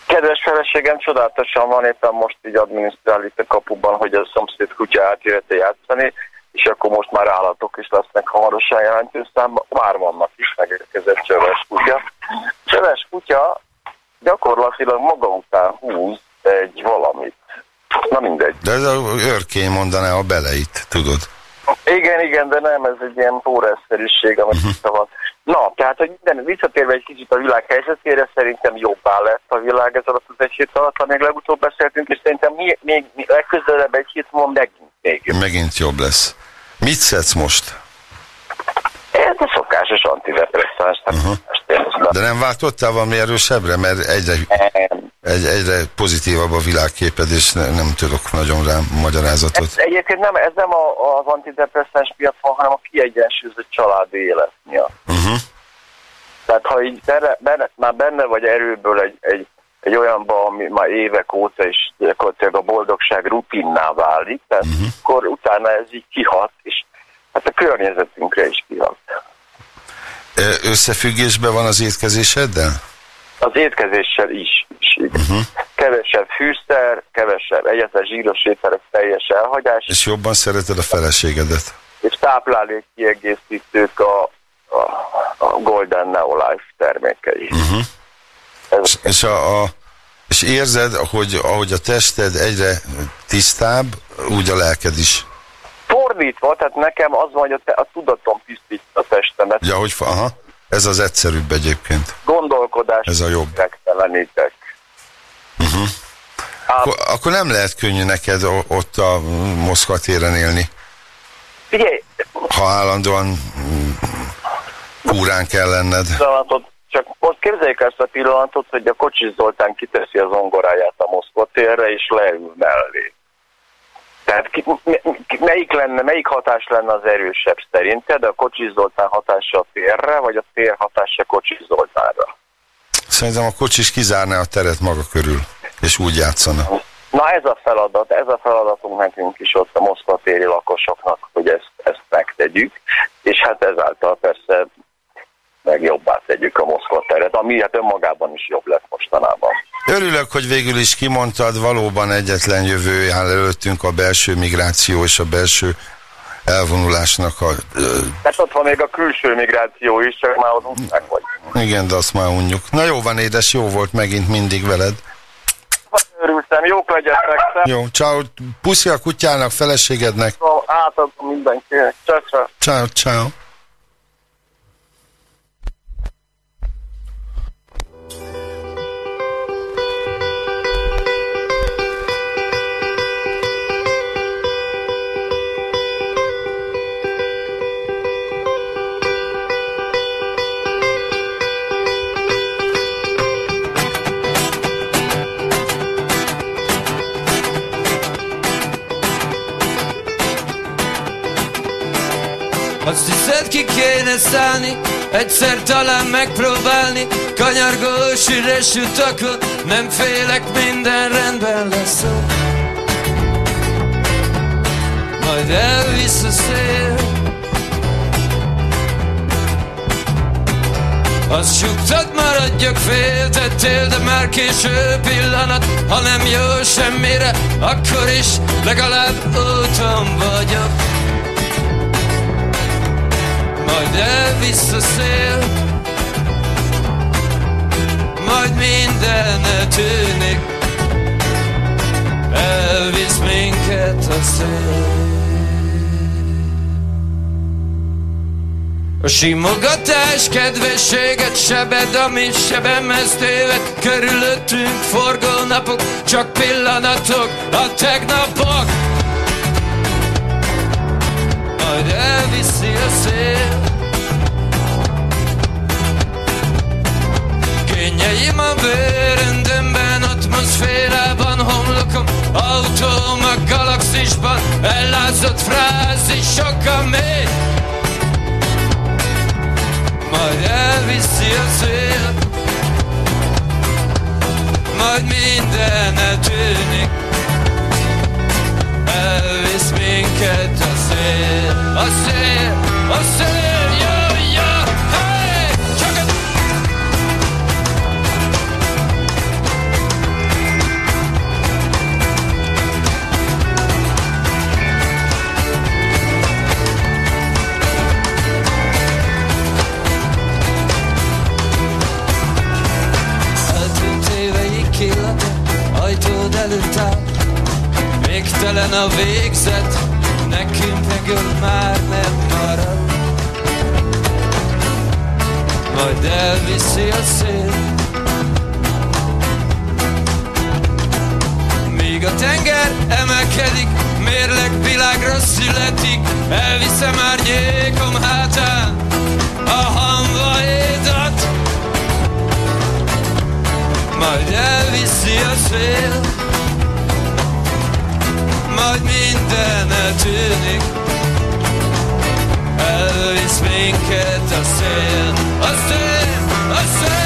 Kedves feleségem csodálatosan van, éppen most így adminisztrál itt a kapuban, hogy a szomszéd kutya átjöhet játszani, és akkor most már állatok is lesznek hamarosan jelentő számban. Már vannak is megérkezett csöves kutya. Csöves kutya gyakorlatilag maga után húz egy valamit. Na mindegy. De ez a őrkény mondaná a beleit, tudod? Igen, igen, de nem, ez egy ilyen pórászerűség, amit uh-huh. van. Na, tehát, hogy minden, visszatérve egy kicsit a világ helyzetére, szerintem jobbá lett a világ ez alatt az egy hét alatt, amíg legutóbb beszéltünk, és szerintem mi, még, mi legközelebb egy hét múlva megint még jobb. Megint jobb lesz. Mit szedsz most? Ez a szokásos antidepresszáns, uh-huh. De nem váltottál valami erősebbre? Mert egyre, egy, egyre pozitívabb a világképed, és ne, nem tudok nagyon rá magyarázatot. Ez egyébként nem, ez nem a, az antidepresszáns miatt van, hanem a kiegyensúlyozott családi élet miatt. Uh-huh. Tehát ha így benne, benne, már benne vagy erőből egy, egy, egy olyanba, ami már évek óta is gyakorlatilag a boldogság rutinná válik, tehát uh-huh. akkor utána ez így kihat, és hát a környezetünkre is kihat. Összefüggésben van az étkezéseddel? Az étkezéssel is. Is így. Uh-huh. Kevesebb fűszer, kevesebb egyetlen zsíros ételek teljes elhagyás, És jobban szereted a feleségedet? és táplálék kiegészítők a, a, a Golden Neolife termékei. Uh-huh. Ez, És, a, a, és érzed, hogy ahogy a tested egyre tisztább, úgy a lelked is. fordítva, tehát nekem az van, hogy a, te, a tudatom tisztítja a testemet. Ja, hogy, aha, ez az egyszerűbb egyébként. Gondolkodás Ez a jobb. megtelenítek. Uh-huh. Akkor, akkor nem lehet könnyű neked ott a Moszkva téren élni, Figyelj, ha állandóan kúrán kell lenned. csak most képzeljük ezt a pillanatot, hogy a Kocsis Zoltán kiteszi az zongoráját a Moszkva térre, és leül mellé. Tehát ki, melyik, lenne, melyik hatás lenne az erősebb szerinted? A Kocsis Zoltán hatása a térre, vagy a tér hatása Kocsis Zoltánra? Szerintem a kocsis kizárná a teret maga körül, és úgy játszana. Na ez a feladat, ez a feladatunk nekünk is ott a Moszkva téri lakosoknak, hogy ezt, ezt megtegyük, és hát ezáltal persze meg jobbá tegyük a Moszkva teret, ami hát önmagában is jobb lett mostanában. Örülök, hogy végül is kimondtad, valóban egyetlen jövő áll előttünk a belső migráció és a belső elvonulásnak a... Ö, Tehát ott van még a külső migráció is, csak már az utcák vagy. igen, de azt már unjuk. Na jó van, édes, jó volt megint mindig veled. Örültem, jók legyetek, Jó, ciao, puszi a kutyának, feleségednek. átadom mindenkinek. Csá, csá. Ciao, ciao. Azt hiszed ki kéne szállni Egyszer talán megpróbálni. Kanyargós üres utakon Nem félek, minden rendben lesz. Majd elvisz a szél. Azt suktad, maradjak féltettél De már késő pillanat. Ha nem jó semmire Akkor is legalább úton vagyok majd elvisz a szél Majd minden eltűnik. Elvisz minket a szél. A simogatás kedvességet sebed, ami sebemhez téved Körülöttünk forgó napok, csak pillanatok, a tegnapok majd elviszi a szél. Kényeim a bőröndömben, atmoszférában, homlokom Autóm a galaxisban, ellázott frá sokan még Majd elviszi a szél. Majd minden eltűnik. Elvisz minket a szél A szél, a szél, jöjjön Hey! Csak a Eltűnt éveik élete, ajtód előtt áll Végtelen a végzet, nekünk meg ön már nem marad. Majd elviszi a szél. Míg a tenger emelkedik, mérleg világra születik. Elviszem árnyékom hátán a hamva édat. Majd elviszi a szél Majd minden eltűnik Elvisz minket a szél A szél, a szél,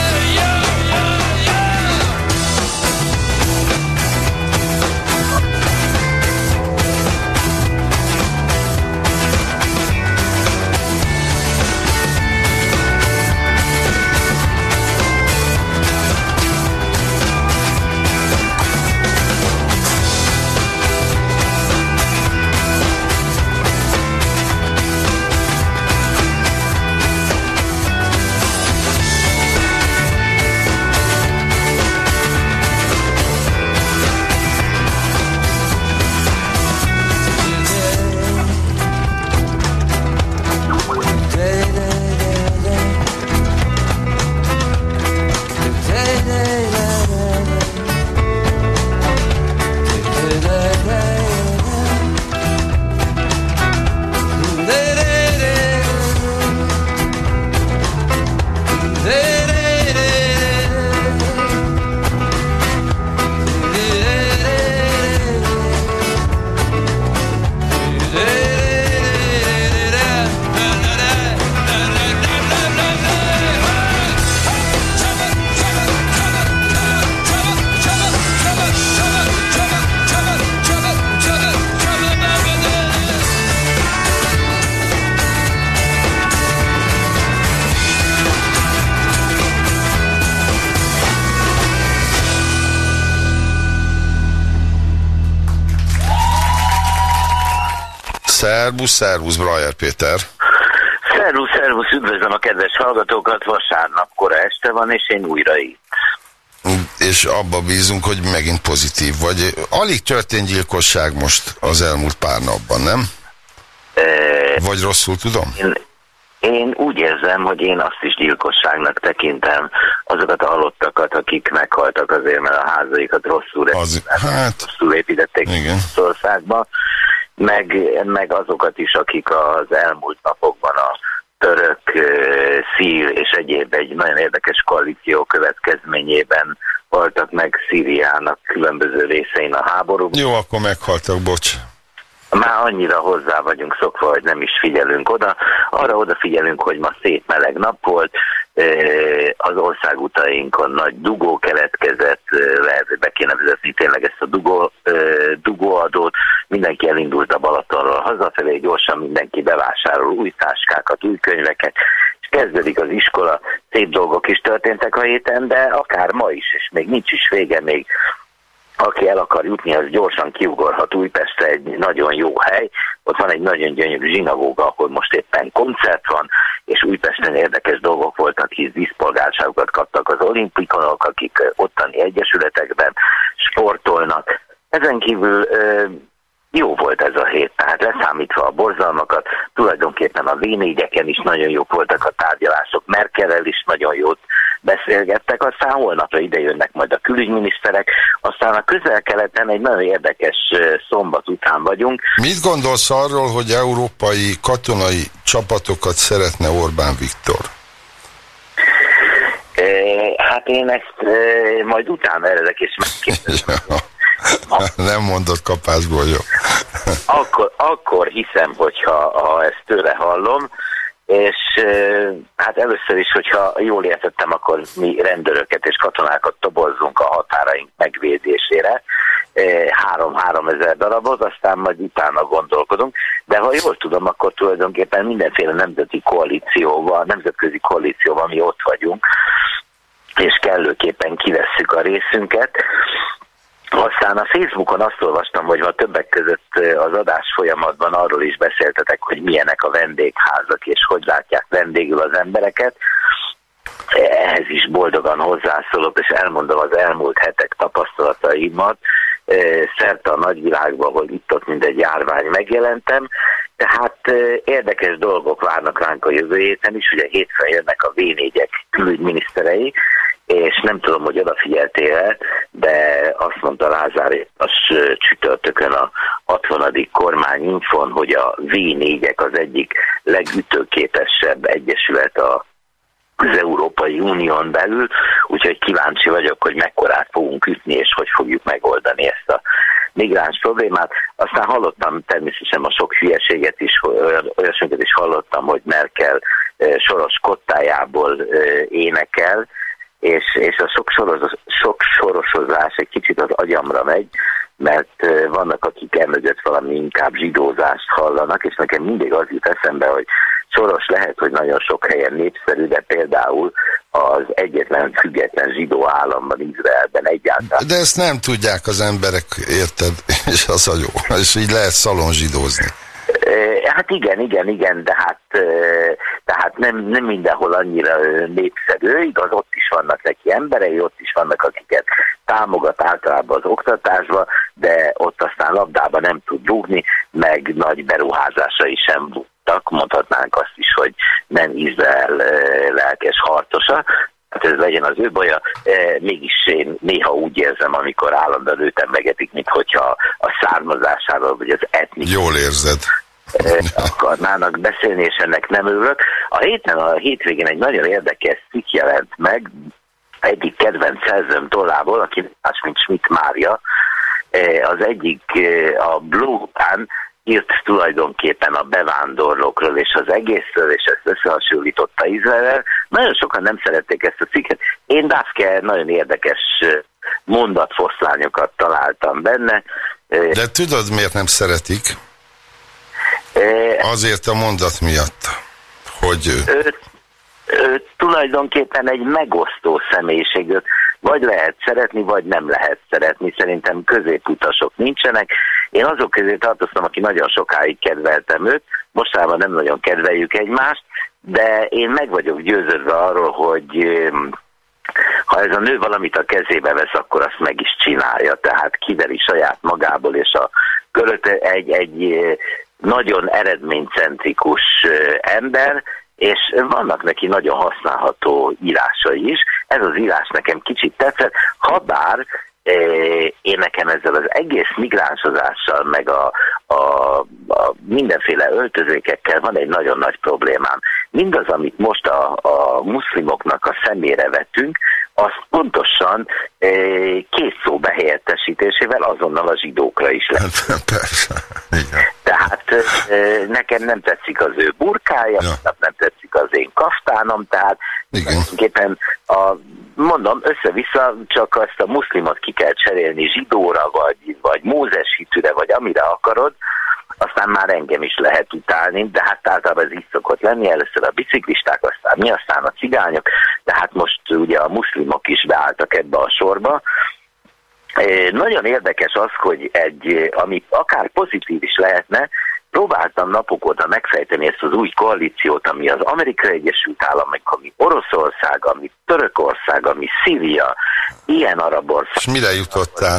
Szerbusz, szervusz, Brajer Péter. Szervusz, szervusz, üdvözlöm a kedves hallgatókat, vasárnap kora este van, és én újra itt. És abba bízunk, hogy megint pozitív vagy. Alig történt gyilkosság most az elmúlt pár napban, nem? Vagy rosszul tudom? Én, én úgy érzem, hogy én azt is gyilkosságnak tekintem azokat a halottakat, akik meghaltak azért, mert a házaikat rosszul, Az, hát, rosszul építették Igen. Oroszországba, meg, meg azokat is, akik az elmúlt napokban a török, szír és egyéb egy nagyon érdekes koalíció következményében voltak meg Szíriának különböző részein a háborúban. jó, akkor meghaltak, bocs. Már annyira hozzá vagyunk szokva, hogy nem is figyelünk oda. Arra odafigyelünk, hogy ma szép meleg nap volt, az országutainkon nagy dugó keletkezett, eh, lehet, hogy be kéne vezetni tényleg ezt a dugó, dugóadót. Mindenki elindult a Balatonról hazafelé, gyorsan mindenki bevásárol új táskákat, új könyveket, és kezdődik az iskola, szép dolgok is történtek a héten, de akár ma is, és még nincs is vége, még aki el akar jutni, az gyorsan kiugorhat Újpestre, egy nagyon jó hely. Ott van egy nagyon gyönyörű zsinagóga, ahol most éppen koncert van, és Újpesten érdekes dolgok voltak, hisz díszpolgárságokat kaptak az olimpikonok, akik ottani egyesületekben sportolnak. Ezen kívül jó volt ez a hét, tehát leszámítva a borzalmakat, tulajdonképpen a v is nagyon jók voltak a tárgyalások, Merkelel is nagyon jót beszélgettek, aztán holnapra ide jönnek majd a külügyminiszterek, aztán a közel-keleten egy nagyon érdekes szombat után vagyunk. Mit gondolsz arról, hogy európai katonai csapatokat szeretne Orbán Viktor? Hát én ezt majd utána eredek és megkérdezem. *laughs* Nem mondott kapásból, jó. akkor, akkor hiszem, hogyha ha ezt tőle hallom, és hát először is, hogyha jól értettem, akkor mi rendőröket és katonákat tobozzunk a határaink megvédésére, három-három ezer darabot, aztán majd utána gondolkodunk, de ha jól tudom, akkor tulajdonképpen mindenféle nemzeti koalícióval, nemzetközi koalícióval mi ott vagyunk, és kellőképpen kivesszük a részünket. Aztán a Facebookon azt olvastam, hogy ma többek között az adás folyamatban arról is beszéltetek, hogy milyenek a vendégházak, és hogy látják vendégül az embereket. Ehhez is boldogan hozzászólok, és elmondom az elmúlt hetek tapasztalataimat, szerte a nagyvilágban, hogy itt-ott mint egy járvány megjelentem, tehát eh, érdekes dolgok várnak ránk a jövő héten is, ugye hétfőn jönnek a V4-ek külügyminiszterei, és nem tudom, hogy odafigyeltél de azt mondta Lázár az csütörtökön a 60. kormányinfon, hogy a V4-ek az egyik legütőképesebb egyesület a az Európai Unión belül, úgyhogy kíváncsi vagyok, hogy mekkorát fogunk ütni, és hogy fogjuk megoldani ezt a migráns problémát. Aztán hallottam természetesen a sok hülyeséget is, olyasmiket is hallottam, hogy Merkel soros kottájából énekel, és, és a sok, soros, sok egy kicsit az agyamra megy, mert vannak, akik emögött valami inkább zsidózást hallanak, és nekem mindig az jut eszembe, hogy Soros lehet, hogy nagyon sok helyen népszerű, de például az egyetlen független zsidó államban, Izraelben egyáltalán. De ezt nem tudják az emberek, érted? *laughs* És az a jó. És így lehet szalonzsidózni. Hát igen, igen, igen, de hát, eh, tehát nem, nem mindenhol annyira népszerű, igaz, ott is vannak neki emberei, ott is vannak, akiket támogat általában az oktatásba, de ott aztán labdába nem tud rúgni, meg nagy beruházásai sem voltak, mondhatnánk azt is, hogy nem Izrael lelkes harcosa, hát ez legyen az ő baja, eh, mégis én néha úgy érzem, amikor állandóan őt emlegetik, mint hogyha a származásáról, vagy az etnikai Jól érzed. Akarnának beszélni, és ennek nem örülök. A héten, a hétvégén egy nagyon érdekes cikk jelent meg, egyik kedvenc szerzőm tollából, aki más, mint Schmidt Mária, az egyik a blog után írt tulajdonképpen a bevándorlókról és az egészről, és ezt összehasonlította Izrael. Nagyon sokan nem szerették ezt a cikket. Én Dafke nagyon érdekes mondatfoszlányokat találtam benne. De tudod, miért nem szeretik? Azért a mondat miatt, hogy ő, ő tulajdonképpen egy megosztó személyiség. Őt Vagy lehet szeretni, vagy nem lehet szeretni. Szerintem középutasok nincsenek. Én azok közé tartoztam, aki nagyon sokáig kedveltem őt. Mostában nem nagyon kedveljük egymást, de én meg vagyok győződve arról, hogy ha ez a nő valamit a kezébe vesz, akkor azt meg is csinálja. Tehát kiveri saját magából, és a körött egy, egy nagyon eredménycentrikus ember, és vannak neki nagyon használható írásai is. Ez az írás nekem kicsit tetszett, ha bár én nekem ezzel az egész migránsozással, meg a, a, a mindenféle öltözékekkel van egy nagyon nagy problémám. Mindaz, amit most a, a muszlimoknak a szemére vetünk, az pontosan eh, két szó behelyettesítésével azonnal a zsidókra is lehet. Persze. Igen. Tehát eh, nekem nem tetszik az ő burkája, Ja. nem tetszik az én kaftánom, tehát Igen. tulajdonképpen a, mondom, össze-vissza csak azt a muszlimot ki kell cserélni zsidóra, vagy, vagy mózes hitűre, vagy amire akarod, aztán már engem is lehet utálni, de hát általában ez így szokott lenni, először a biciklisták, aztán mi, aztán a cigányok, de hát most ugye a muszlimok is beálltak ebbe a sorba. Nagyon érdekes az, hogy egy, ami akár pozitív is lehetne, próbáltam napok óta megfejteni ezt az új koalíciót, ami az Amerikai Egyesült Államok, ami Oroszország, ami Törökország, ami Szíria, ilyen arab ország. És mire jutottál?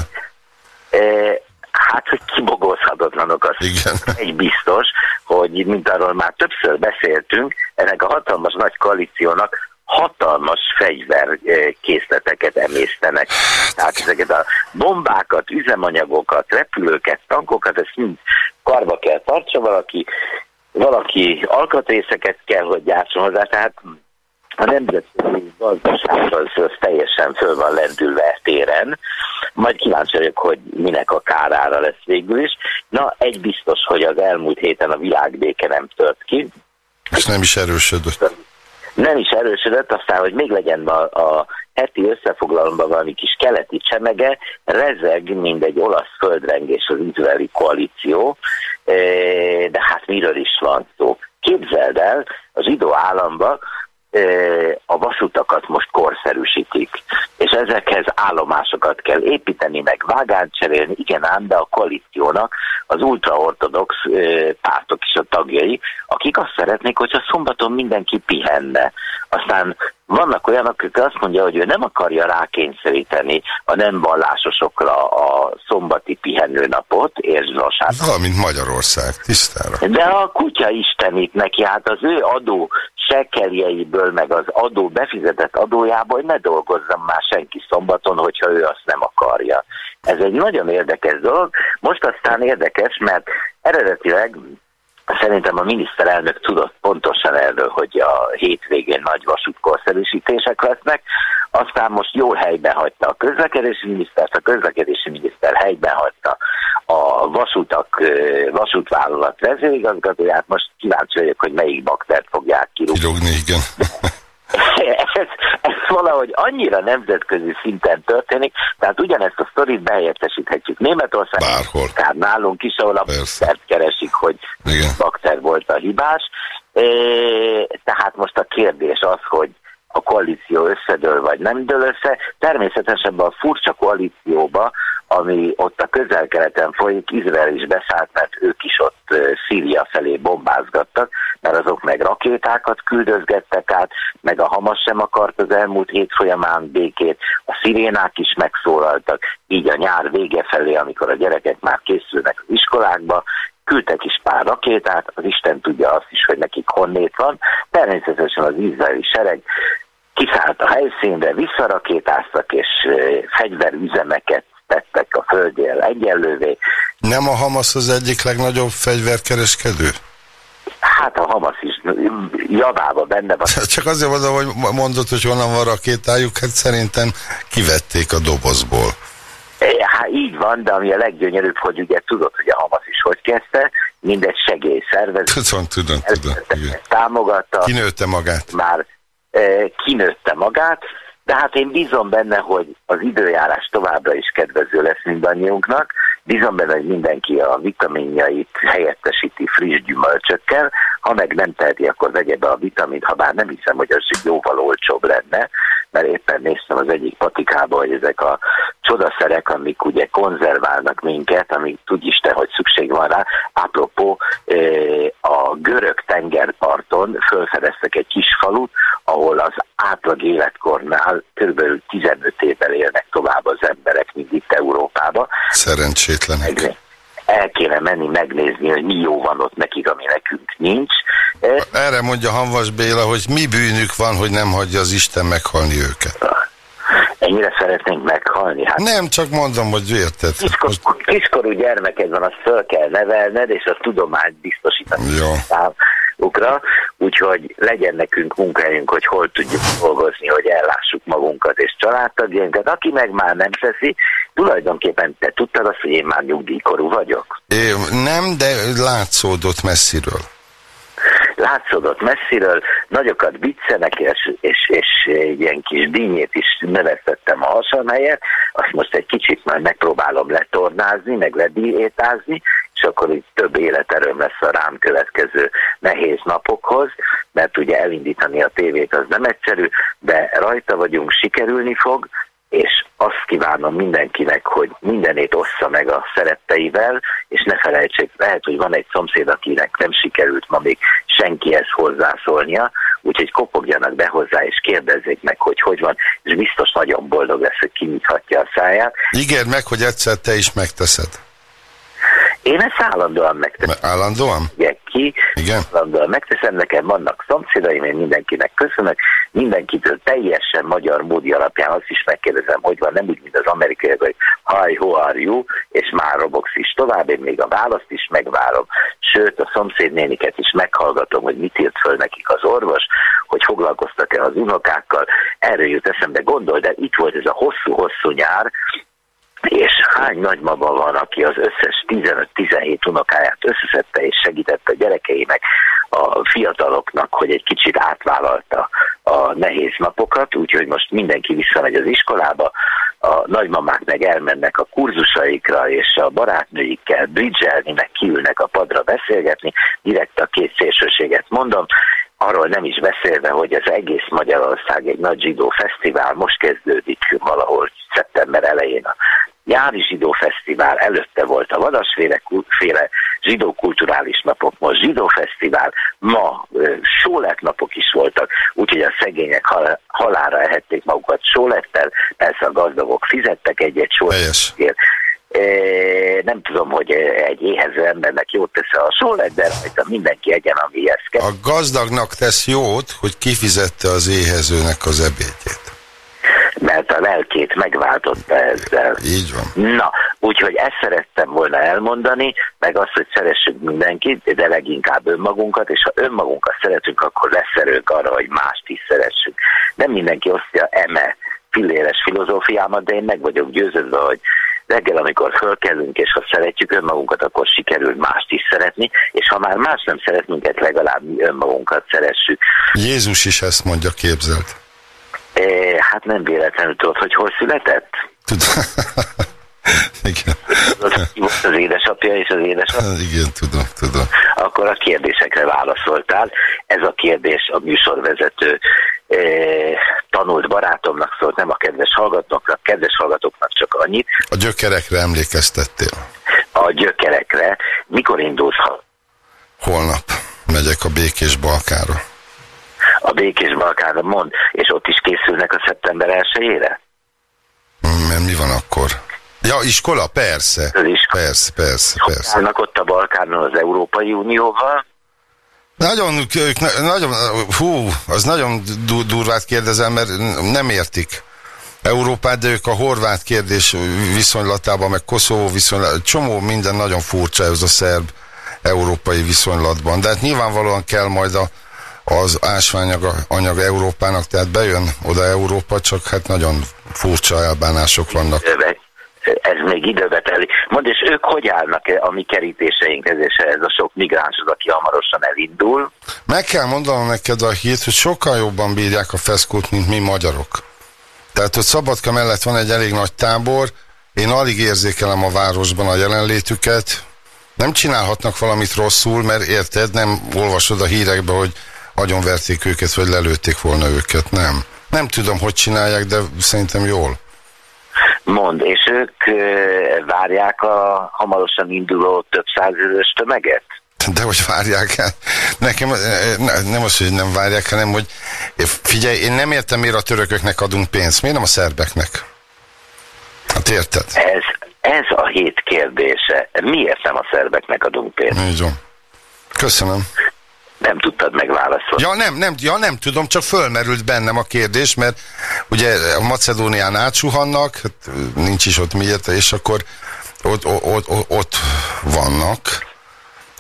Hát, hogy kibogozhatatlanok az Igen. *laughs* egy biztos, hogy mint arról már többször beszéltünk, ennek a hatalmas nagy koalíciónak hatalmas fegyverkészleteket emésztenek. Tehát ezeket a bombákat, üzemanyagokat, repülőket, tankokat, ezt mind karba kell tartsa valaki, valaki alkatrészeket kell, hogy gyártson hozzá, tehát a nemzetközi gazdaság az, az teljesen föl van lendülve téren. Majd kíváncsi vagyok, hogy minek a kárára lesz végül is. Na, egy biztos, hogy az elmúlt héten a világbéke nem tört ki. És nem is erősödött. Nem is erősödött, aztán, hogy még legyen a, a heti összefoglalomban valami kis keleti csemege, rezeg, mint egy olasz földrengés az izraeli koalíció, de hát miről is van szó? Képzeld el, az zsidó államba a vasutakat most korszerűsítik, és ezekhez állomásokat kell építeni, meg vágánt cserélni, igen ám, de a koalíciónak az ultraortodox pártok is a tagjai, akik azt szeretnék, hogyha szombaton mindenki pihenne. Aztán vannak olyanok, akik azt mondja, hogy ő nem akarja rákényszeríteni a nem vallásosokra a szombati pihenőnapot, és vasárnap. Valamint Magyarország, tisztára. De a kutya istenít neki, hát az ő adó sekeljeiből, meg az adó befizetett adójából ne dolgozzam már senki szombaton, hogyha ő azt nem akarja. Ez egy nagyon érdekes dolog. Most aztán érdekes, mert eredetileg Szerintem a miniszterelnök tudott pontosan erről, hogy a hétvégén nagy vasútkorszerűsítések lesznek, aztán most jól helyben hagyta a közlekedési minisztert, a közlekedési miniszter helyben hagyta a vasutak, vasútvállalat vezérigazgatóját, most kíváncsi vagyok, hogy melyik baktert fogják kirúgni. Kirúgni, igen. *laughs* ez, ez valahogy annyira nemzetközi szinten történik, tehát ugyanezt a sztorit behelyettesíthetjük Németország, Bárhol. akár nálunk is, ahol a baktert keresik, hogy Igen. bakter volt a hibás. E, tehát most a kérdés az, hogy a koalíció összedől vagy nem dől össze. Természetesen a furcsa koalícióba, ami ott a közel-keleten folyik, Izrael is beszállt, mert ők is ott Szíria felé bombázgattak, mert azok meg rakétákat küldözgettek át, meg a Hamas sem akart az elmúlt hét folyamán békét, a szirénák is megszólaltak, így a nyár vége felé, amikor a gyerekek már készülnek az iskolákba, küldtek is pár rakétát, az Isten tudja azt is, hogy nekik honnét van. Természetesen az izraeli sereg kiszállt a helyszínre, visszarakétáztak, és fegyverüzemeket tettek a földjel egyenlővé. Nem a Hamas az egyik legnagyobb fegyverkereskedő? Hát a Hamas is javába benne van. *laughs* Csak azért mondom, hogy mondod, hogy honnan van rakétájuk, hát szerintem kivették a dobozból. Hát így van, de ami a leggyönyörűbb, hogy ugye tudod, hogy a Hamas is hogy kezdte, mindegy segélyszervezet Tudom, tudom, tudom. Támogatta. Kinőtte magát. már e, kinőtte magát, de hát én bízom benne, hogy az időjárás továbbra is kedvező lesz mindannyiunknak, bízom benne, hogy mindenki a vitaminjait helyettesíti friss gyümölcsökkel, ha meg nem teheti, akkor vegye be a vitamint, ha bár nem hiszem, hogy az jóval olcsóbb lenne, mert éppen néztem az egyik patikába, hogy ezek a csodaszerek, amik ugye konzerválnak minket, amik tudj Isten, hogy szükség van rá. Apropó, a görög tengerparton felfedeztek egy kis falut, ahol az átlag életkornál kb. 15 évvel élnek tovább az emberek, mint itt Európában. Szerencsétlenek. Meg- El kéne menni megnézni, hogy mi jó van ott nekik, ami nekünk nincs. Eh, Erre mondja Hanvas Béla, hogy mi bűnük van, hogy nem hagyja az Isten meghalni őket. Ennyire szeretnénk meghalni? Hát Nem, csak mondom, hogy érted. Kiskor, kiskorú gyermeked van, azt föl kell nevelned, és a tudományt biztosítani Jó. Számukra, úgyhogy legyen nekünk munkahelyünk, hogy hol tudjuk dolgozni, hogy ellássuk magunkat és családtagjainkat. Aki meg már nem teszi, tulajdonképpen te tudtad azt, hogy én már nyugdíjkorú vagyok. É, nem, de látszódott messziről. látszódott messziről, nagyokat viccenek, és, és, és ilyen kis dínyét is neveztettem a hasam helyett, azt most egy kicsit majd megpróbálom letornázni, meg lediétázni, és akkor így több életerőm lesz a rám következő nehéz napokhoz, mert ugye elindítani a tévét az nem egyszerű, de rajta vagyunk, sikerülni fog, és azt kívánom mindenkinek, hogy mindenét ossza meg a szeretteivel, és ne felejtsék, lehet, hogy van egy szomszéd, akinek nem sikerült ma még senkihez hozzászólnia, úgyhogy kopogjanak be hozzá, és kérdezzék meg, hogy hogy van, és biztos nagyon boldog lesz, hogy kinyithatja a száját. Ígérd meg, hogy egyszer te is megteszed. Én ezt állandóan megteszem. Állandóan? Igen, ki, Igen. állandóan megteszem, nekem vannak szomszédaim, én mindenkinek köszönök, mindenkitől teljesen magyar módi alapján azt is megkérdezem, hogy van, nem úgy, mint az amerikaiak, hogy hi, how are you, és már robogsz is tovább, én még a választ is megvárom. Sőt, a szomszédnéniket is meghallgatom, hogy mit írt föl nekik az orvos, hogy foglalkoztak-e az unokákkal. Erről jut eszembe, gondol, de itt volt ez a hosszú-hosszú nyár, és hány nagymama van, aki az összes 15-17 unokáját összeszedte és segítette a gyerekeinek, a fiataloknak, hogy egy kicsit átvállalta a nehéz napokat, úgyhogy most mindenki visszamegy az iskolába, a nagymamák meg elmennek a kurzusaikra, és a barátnőikkel bridgelni, meg kiülnek a padra beszélgetni, direkt a két szélsőséget mondom, arról nem is beszélve, hogy az egész Magyarország egy nagy zsidó fesztivál, most kezdődik valahol szeptember elején a nyári zsidó fesztivál, előtte volt a vadasféle féle zsidó kulturális napok, most zsidó fesztivál, ma ö, sólett napok is voltak, úgyhogy a szegények hal, halára ehették magukat sólettel, persze a gazdagok fizettek egy-egy sólettért. Nem tudom, hogy egy éhező embernek jót tesz a sólet, de rajta mindenki egyen, amihez kell. A gazdagnak tesz jót, hogy kifizette az éhezőnek az ebédjét. Mert a lelkét megváltotta ezzel. Így van. Na, úgyhogy ezt szerettem volna elmondani, meg azt, hogy szeressük mindenkit, de leginkább önmagunkat, és ha önmagunkat szeretünk, akkor lesz erőnk arra, hogy mást is szeressünk. Nem mindenki osztja eme filléres filozófiámat, de én meg vagyok győződve, hogy reggel, amikor fölkelünk, és ha szeretjük önmagunkat, akkor sikerül mást is szeretni, és ha már más nem szeret minket, legalább mi önmagunkat szeressük. Jézus is ezt mondja, képzelt. E, hát nem véletlenül tudod, hogy hol született? Tudom. *laughs* Igen. Tudod, ki volt az édesapja és az édesapja? Igen, tudom, tudom. Akkor a kérdésekre válaszoltál. Ez a kérdés a műsorvezető e, tanult barátomnak szólt, nem a kedves hallgatóknak, kedves hallgatóknak csak annyit. A gyökerekre emlékeztettél. A gyökerekre. Mikor indulsz? Holnap megyek a Békés Balkára. A Békés Balkánra mond, és ott is készülnek a szeptember 1-ére? Mert mi van akkor? Ja, iskola? Persze. Az iskola. Persze, persze, persze. Állnak ott a Balkánon az Európai Unióval, Nagyon, ők nagyon, hú, az nagyon du- durvát kérdezem, mert nem értik Európát, de ők a horvát kérdés viszonylatában, meg Koszovó viszonylatában, csomó minden nagyon furcsa ez a szerb európai viszonylatban. De hát nyilvánvalóan kell majd a, az ásványanyag anyag Európának, tehát bejön oda Európa, csak hát nagyon furcsa elbánások vannak. Ez még időbe telik. Mondd, és ők hogy állnak -e a mi kerítéseinkhez, és ez a sok migránshoz, aki hamarosan elindul? Meg kell mondanom neked a hírt, hogy sokkal jobban bírják a feszkót, mint mi magyarok. Tehát, hogy Szabadka mellett van egy elég nagy tábor, én alig érzékelem a városban a jelenlétüket. Nem csinálhatnak valamit rosszul, mert érted, nem olvasod a hírekbe, hogy agyonverték őket, vagy lelőtték volna őket. Nem. Nem tudom, hogy csinálják, de szerintem jól. Mond, és ők várják a hamarosan induló több százezres tömeget? De hogy várják el? Nekem ne- nem az, hogy nem várják, hanem hogy figyelj, én nem értem, miért a törököknek adunk pénzt, miért nem a szerbeknek? Hát érted? Ez, ez a hét kérdése. Miért nem a szerbeknek adunk pénzt? Így van. Köszönöm. Nem tudtad megválaszolni. Ja nem, nem, ja, nem tudom, csak fölmerült bennem a kérdés, mert ugye a Macedónián átsuhannak, hát nincs is ott miért, és akkor ott, ott, ott, ott vannak,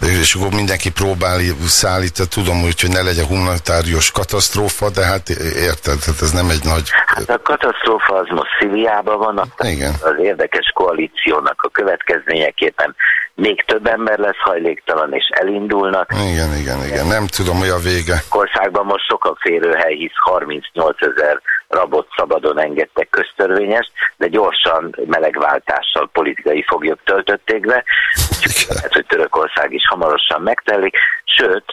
és akkor mindenki próbál szállítani, tudom úgy, hogy ne legyen humanitárius katasztrófa, de hát érted, hát ez nem egy nagy... Hát a katasztrófa az most Szíriában van, Igen. az érdekes koalíciónak a következményeképpen még több ember lesz hajléktalan és elindulnak. Igen, igen, igen, nem tudom, mi a vége. Országban most sokan férőhely, hisz 38 ezer rabot szabadon engedtek köztörvényes, de gyorsan melegváltással politikai foglyok töltötték be, lehet, hogy Törökország is hamarosan megtelik, sőt,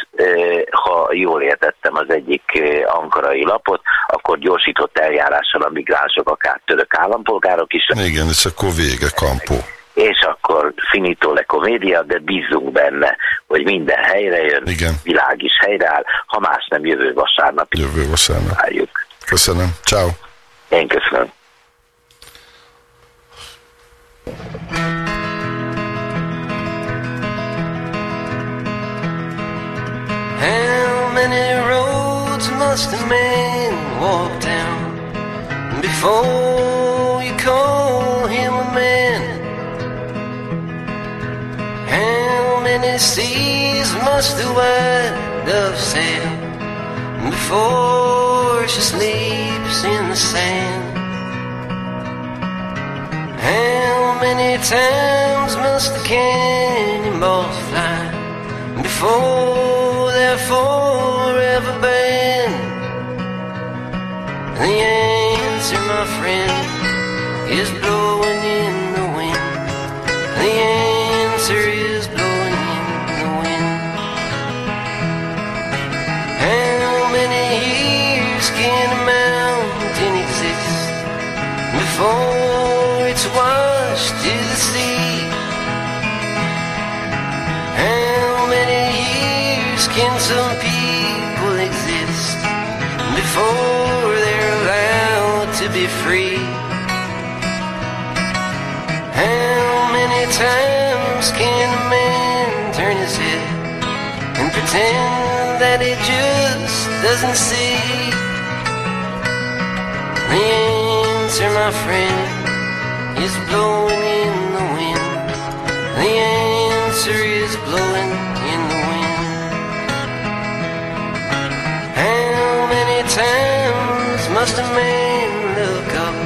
ha jól értettem az egyik ankarai lapot, akkor gyorsított eljárással a migránsok, akár török állampolgárok is, Igen, és akkor vége, kampó és akkor finito le komédia, de bízunk benne, hogy minden helyre jön, Igen. világ is helyreáll, ha más nem jövő vasárnap. Jövő vasárnap. Várjuk. Köszönöm. Ciao. Én köszönöm. How many roads must a man walk down before you call him a man? Seas must the white dove sail before she sleeps in the sand? How many times must the cannonballs fly before they're forever banned? The answer, my friend, is blowing can some people exist before they're allowed to be free? How many times can a man turn his head and pretend that he just doesn't see? The answer, my friend, is blowing in the wind. The answer is blowing must a man look up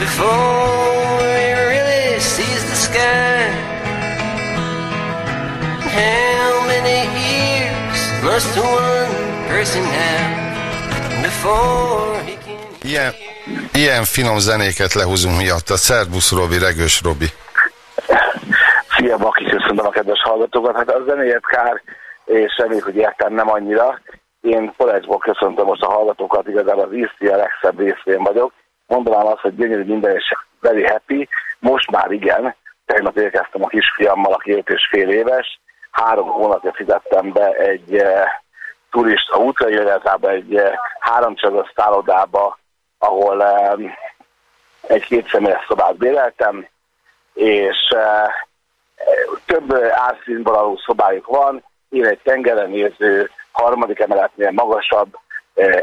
before he really sees the sky? How many years must one person have before he can... Ilyen, ilyen finom zenéket lehúzunk miatt. Szerbusz Robi, Regős Robi. Szia, Baki, köszönöm a kedves hallgatókat. Hát a zenéjét kár, és reméljük, hogy értem nem annyira. Én Polecsból köszöntöm most a hallgatókat, igazából az a legszebb részén vagyok. Mondanám azt, hogy gyönyörű minden és very happy. Most már igen. Tegnap érkeztem a kisfiammal, aki 5 és fél éves. Három hónapja fizettem be egy eh, turista útra, illetve egy eh, háromcsagos szállodába, ahol eh, egy két személyes szobát béreltem, és eh, több árszínből alul szobájuk van, én egy tengeren harmadik emeletnél magasabb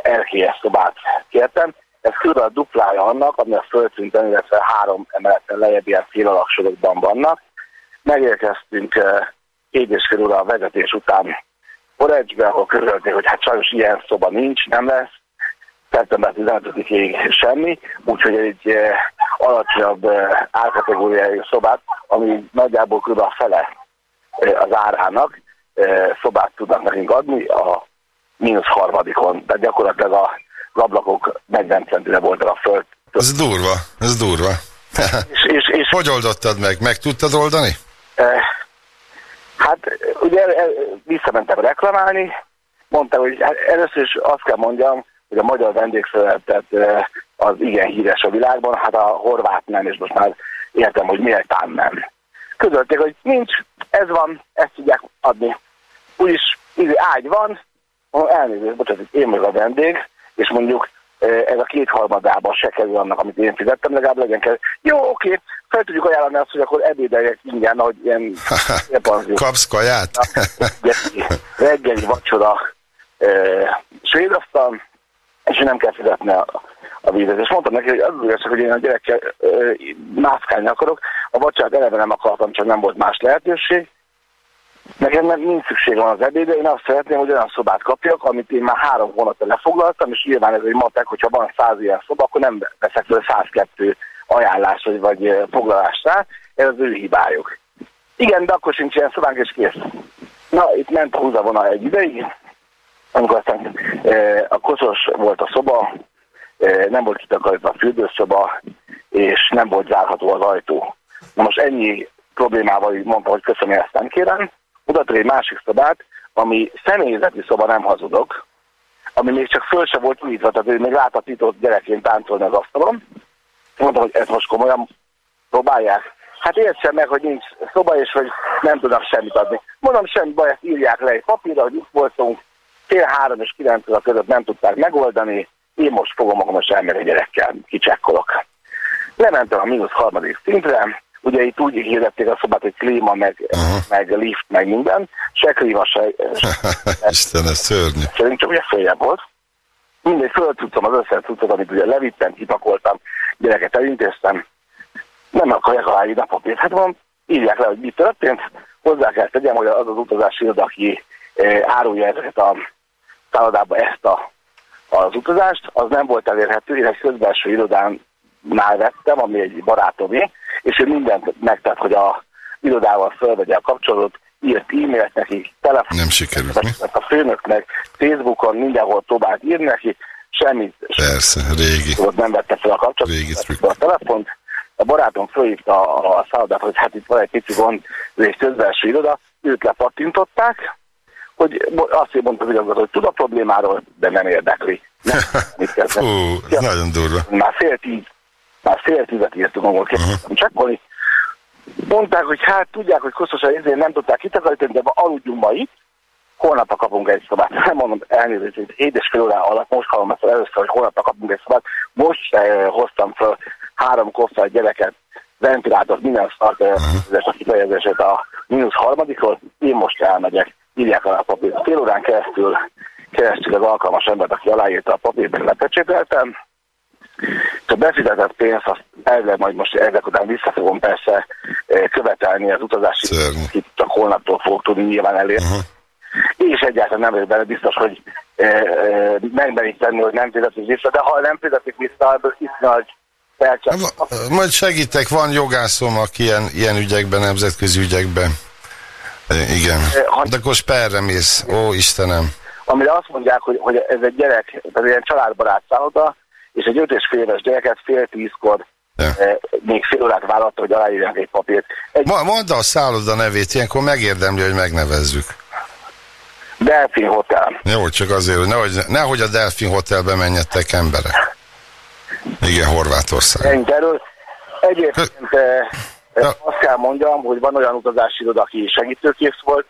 erkélyes szobát kértem. Ez kb. a duplája annak, ami a földszinten, illetve három emeleten lejjebb ilyen félalaksorokban vannak. Megérkeztünk eh, két és fél óra a vezetés után Porecsbe, ahol körülötték, hogy hát sajnos ilyen szoba nincs, nem lesz. Szeptember 15-ig semmi, úgyhogy egy eh, alacsonyabb eh, árkategóriájú szobát, ami nagyjából kb. a fele az árának szobát tudnak nekünk adni a mínusz harmadikon. Tehát gyakorlatilag a az ablakok 40 centire voltak a föld. Ez durva, ez durva. És, és, és Hogy oldottad meg? Meg tudtad oldani? Eh, Hát ugye visszamentem reklamálni, mondtam, hogy hát először is azt kell mondjam, hogy a magyar vendégszeretet az igen híres a világban, hát a horvát nem, és most már értem, hogy méltán nem. Közölték, hogy nincs, ez van, ezt tudják adni. Úgyis ágy van, elnézést, bocsánat, én meg a vendég, és mondjuk ez a kétharmadában se kerül annak, amit én fizettem, legalább legyen kell. Jó, oké, fel tudjuk ajánlani azt, hogy akkor ebédeljek ingyen, hogy ilyen. *laughs* Kapsz kaját? *laughs* reggeli vacsora svédasztal, és nem kell fizetni a, a vízet. És mondtam neki, hogy az az igazság, hogy én a gyerekkel mászkálni akarok, a vacsorát eleve nem akartam, csak nem volt más lehetőség. Nekem nem, nincs szükségem az ebédre, én azt szeretném, hogy olyan szobát kapjak, amit én már három hónapja lefoglaltam, és nyilván ez egy matek, hogyha van száz ilyen szoba, akkor nem veszek fel 102 ajánlás vagy, vagy foglalást rá, ez az ő hibájuk. Igen, de akkor sincs ilyen szobánk, és kész. Na, itt ment a húzavona egy ideig, amikor aztán e, a koszos volt a szoba, nem volt kitakarítva a fürdőszoba, és nem volt zárható az ajtó. Na most ennyi problémával így mondta, hogy köszönöm, ezt nem kérem. Mutatok egy másik szobát, ami személyzeti szoba, nem hazudok, ami még csak föl se volt újítva, tehát ő még láthatított gyerekként táncolni az asztalon. Mondta, hogy ezt most komolyan próbálják. Hát értsem meg, hogy nincs szoba, és hogy nem tudnak semmit adni. Mondom, semmi baj, ezt írják le egy papírra, hogy itt voltunk, fél három és kilenc óra között nem tudták megoldani, én most fogom magam most elmenni a gyerekkel, kicsekkolok. Lementem a mínusz harmadik szintre, ugye itt úgy hirdették a szobát, hogy klíma, meg, meg lift, meg minden, se klíma, se... *laughs* Isten, ez szörnyű. Szerint csak ugye följebb volt. Mindegy, föltudtam az összes cuccot, amit ugye levittem, kipakoltam, gyereket elintéztem, nem akarják a papírt. Hát van, írják le, hogy mi történt, hozzá kell tegyem, hogy az az utazási iroda, aki eh, árulja ezeket a szállodába ezt a, az utazást, az nem volt elérhető, én egy közbelső irodánál vettem, ami egy barátomé, és ő mindent megtett, hogy a irodával fölvegye a kapcsolatot, írt e-mailt neki, telefon, Nem sikerült, mi? a főnöknek, Facebookon, mindenhol próbált írni neki, semmit Persze, régi. nem vette fel a kapcsolatot, Régi trükk. a telefont, a barátom fölhívta a, szállodát, hogy hát itt van egy pici gond, egy közbelső iroda, őt lepattintották, hogy azt mondta az igazgató, hogy tud a problémáról, de nem érdekli. Nem, *laughs* mit ez nagyon durva. Már fél tíz, már fél tízet írtunk angol kérdeztem csekkolni. Mondták, hogy hát tudják, hogy kosztosan ezért nem tudták kitakarítani, de aludjunk ma itt, holnapra kapunk egy szobát. *laughs* Nem mondom elnézést, hogy édes fél órá alatt most hallom ezt először, hogy holnapra kapunk egy szobát. Most eh, hoztam fel három koffert gyereket, ventilátort, minden szart, eh, ezt a kifejezését a mínusz harmadikról, én most elmegyek, írják alá a papírt. Fél órán keresztül keresztül az alkalmas embert, aki aláírta a papírt, lepecsételtem, a befizetett pénzt, azt elvileg majd most ezek után vissza fogom persze eh, követelni az utazási, itt csak holnaptól fogok tudni nyilván elérni. Uh-huh. És egyáltalán nem vagyok benne biztos, hogy e, e, megmerik tenni, hogy nem fizetik vissza, de ha nem fizetik vissza, ebből is nagy felcsap. Majd segítek, van jogászom, aki ilyen, ilyen ügyekben, nemzetközi ügyekben. Igen. De akkor perre mész. Ó, Istenem. Amire azt mondják, hogy, hogy ez egy gyerek, tehát ilyen családbarát szálloda, és egy öt és fél éves gyereket fél tízkor Ja. még fél órát vállalta, hogy aláírják egy papírt. Egy mondd a szálloda nevét, ilyenkor megérdemli, hogy megnevezzük. Delfin Hotel. Jó, csak azért, hogy nehogy, nehogy a Delfin Hotelbe menjetek emberek. Igen, Horvátország. Egyébként eh, eh, azt kell mondjam, hogy van olyan utazási iroda, aki segítőkész volt.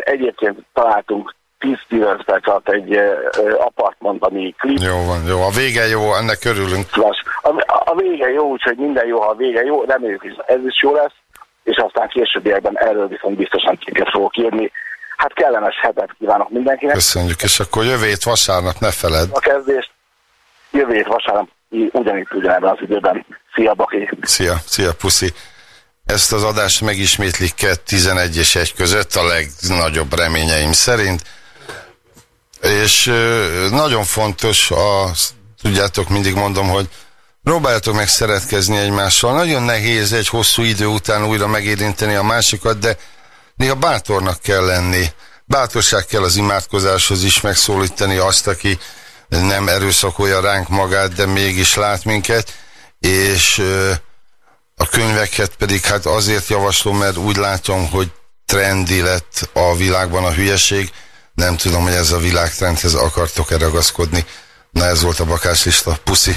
Egyébként találtunk 10-15 perc alatt egy apartmant, ami klip. Jó van, jó. A vége jó, ennek örülünk. A, a vége jó, úgyhogy minden jó, ha a vége jó, reméljük, hogy ez is jó lesz, és aztán későbbiekben erről viszont biztosan cikket fogok írni. Hát kellemes hetet kívánok mindenkinek. Köszönjük, és akkor jövő hét vasárnap ne feled. A kezdést jövő hét vasárnap ugyanitt ugyanebben az időben. Szia, Baki! Szia, szia, puszi. Ezt az adást megismétlik 11 és 1 között, a legnagyobb reményeim szerint. És nagyon fontos, a, tudjátok, mindig mondom, hogy próbáljátok meg szeretkezni egymással. Nagyon nehéz egy hosszú idő után újra megérinteni a másikat, de néha bátornak kell lenni. Bátorság kell az imádkozáshoz is megszólítani azt, aki nem erőszakolja ránk magát, de mégis lát minket, és a könyveket pedig hát azért javaslom, mert úgy látom, hogy trendi lett a világban a hülyeség. Nem tudom, hogy ez a világtrendhez akartok-e ragaszkodni. Na ez volt a bakáslista. Puszi!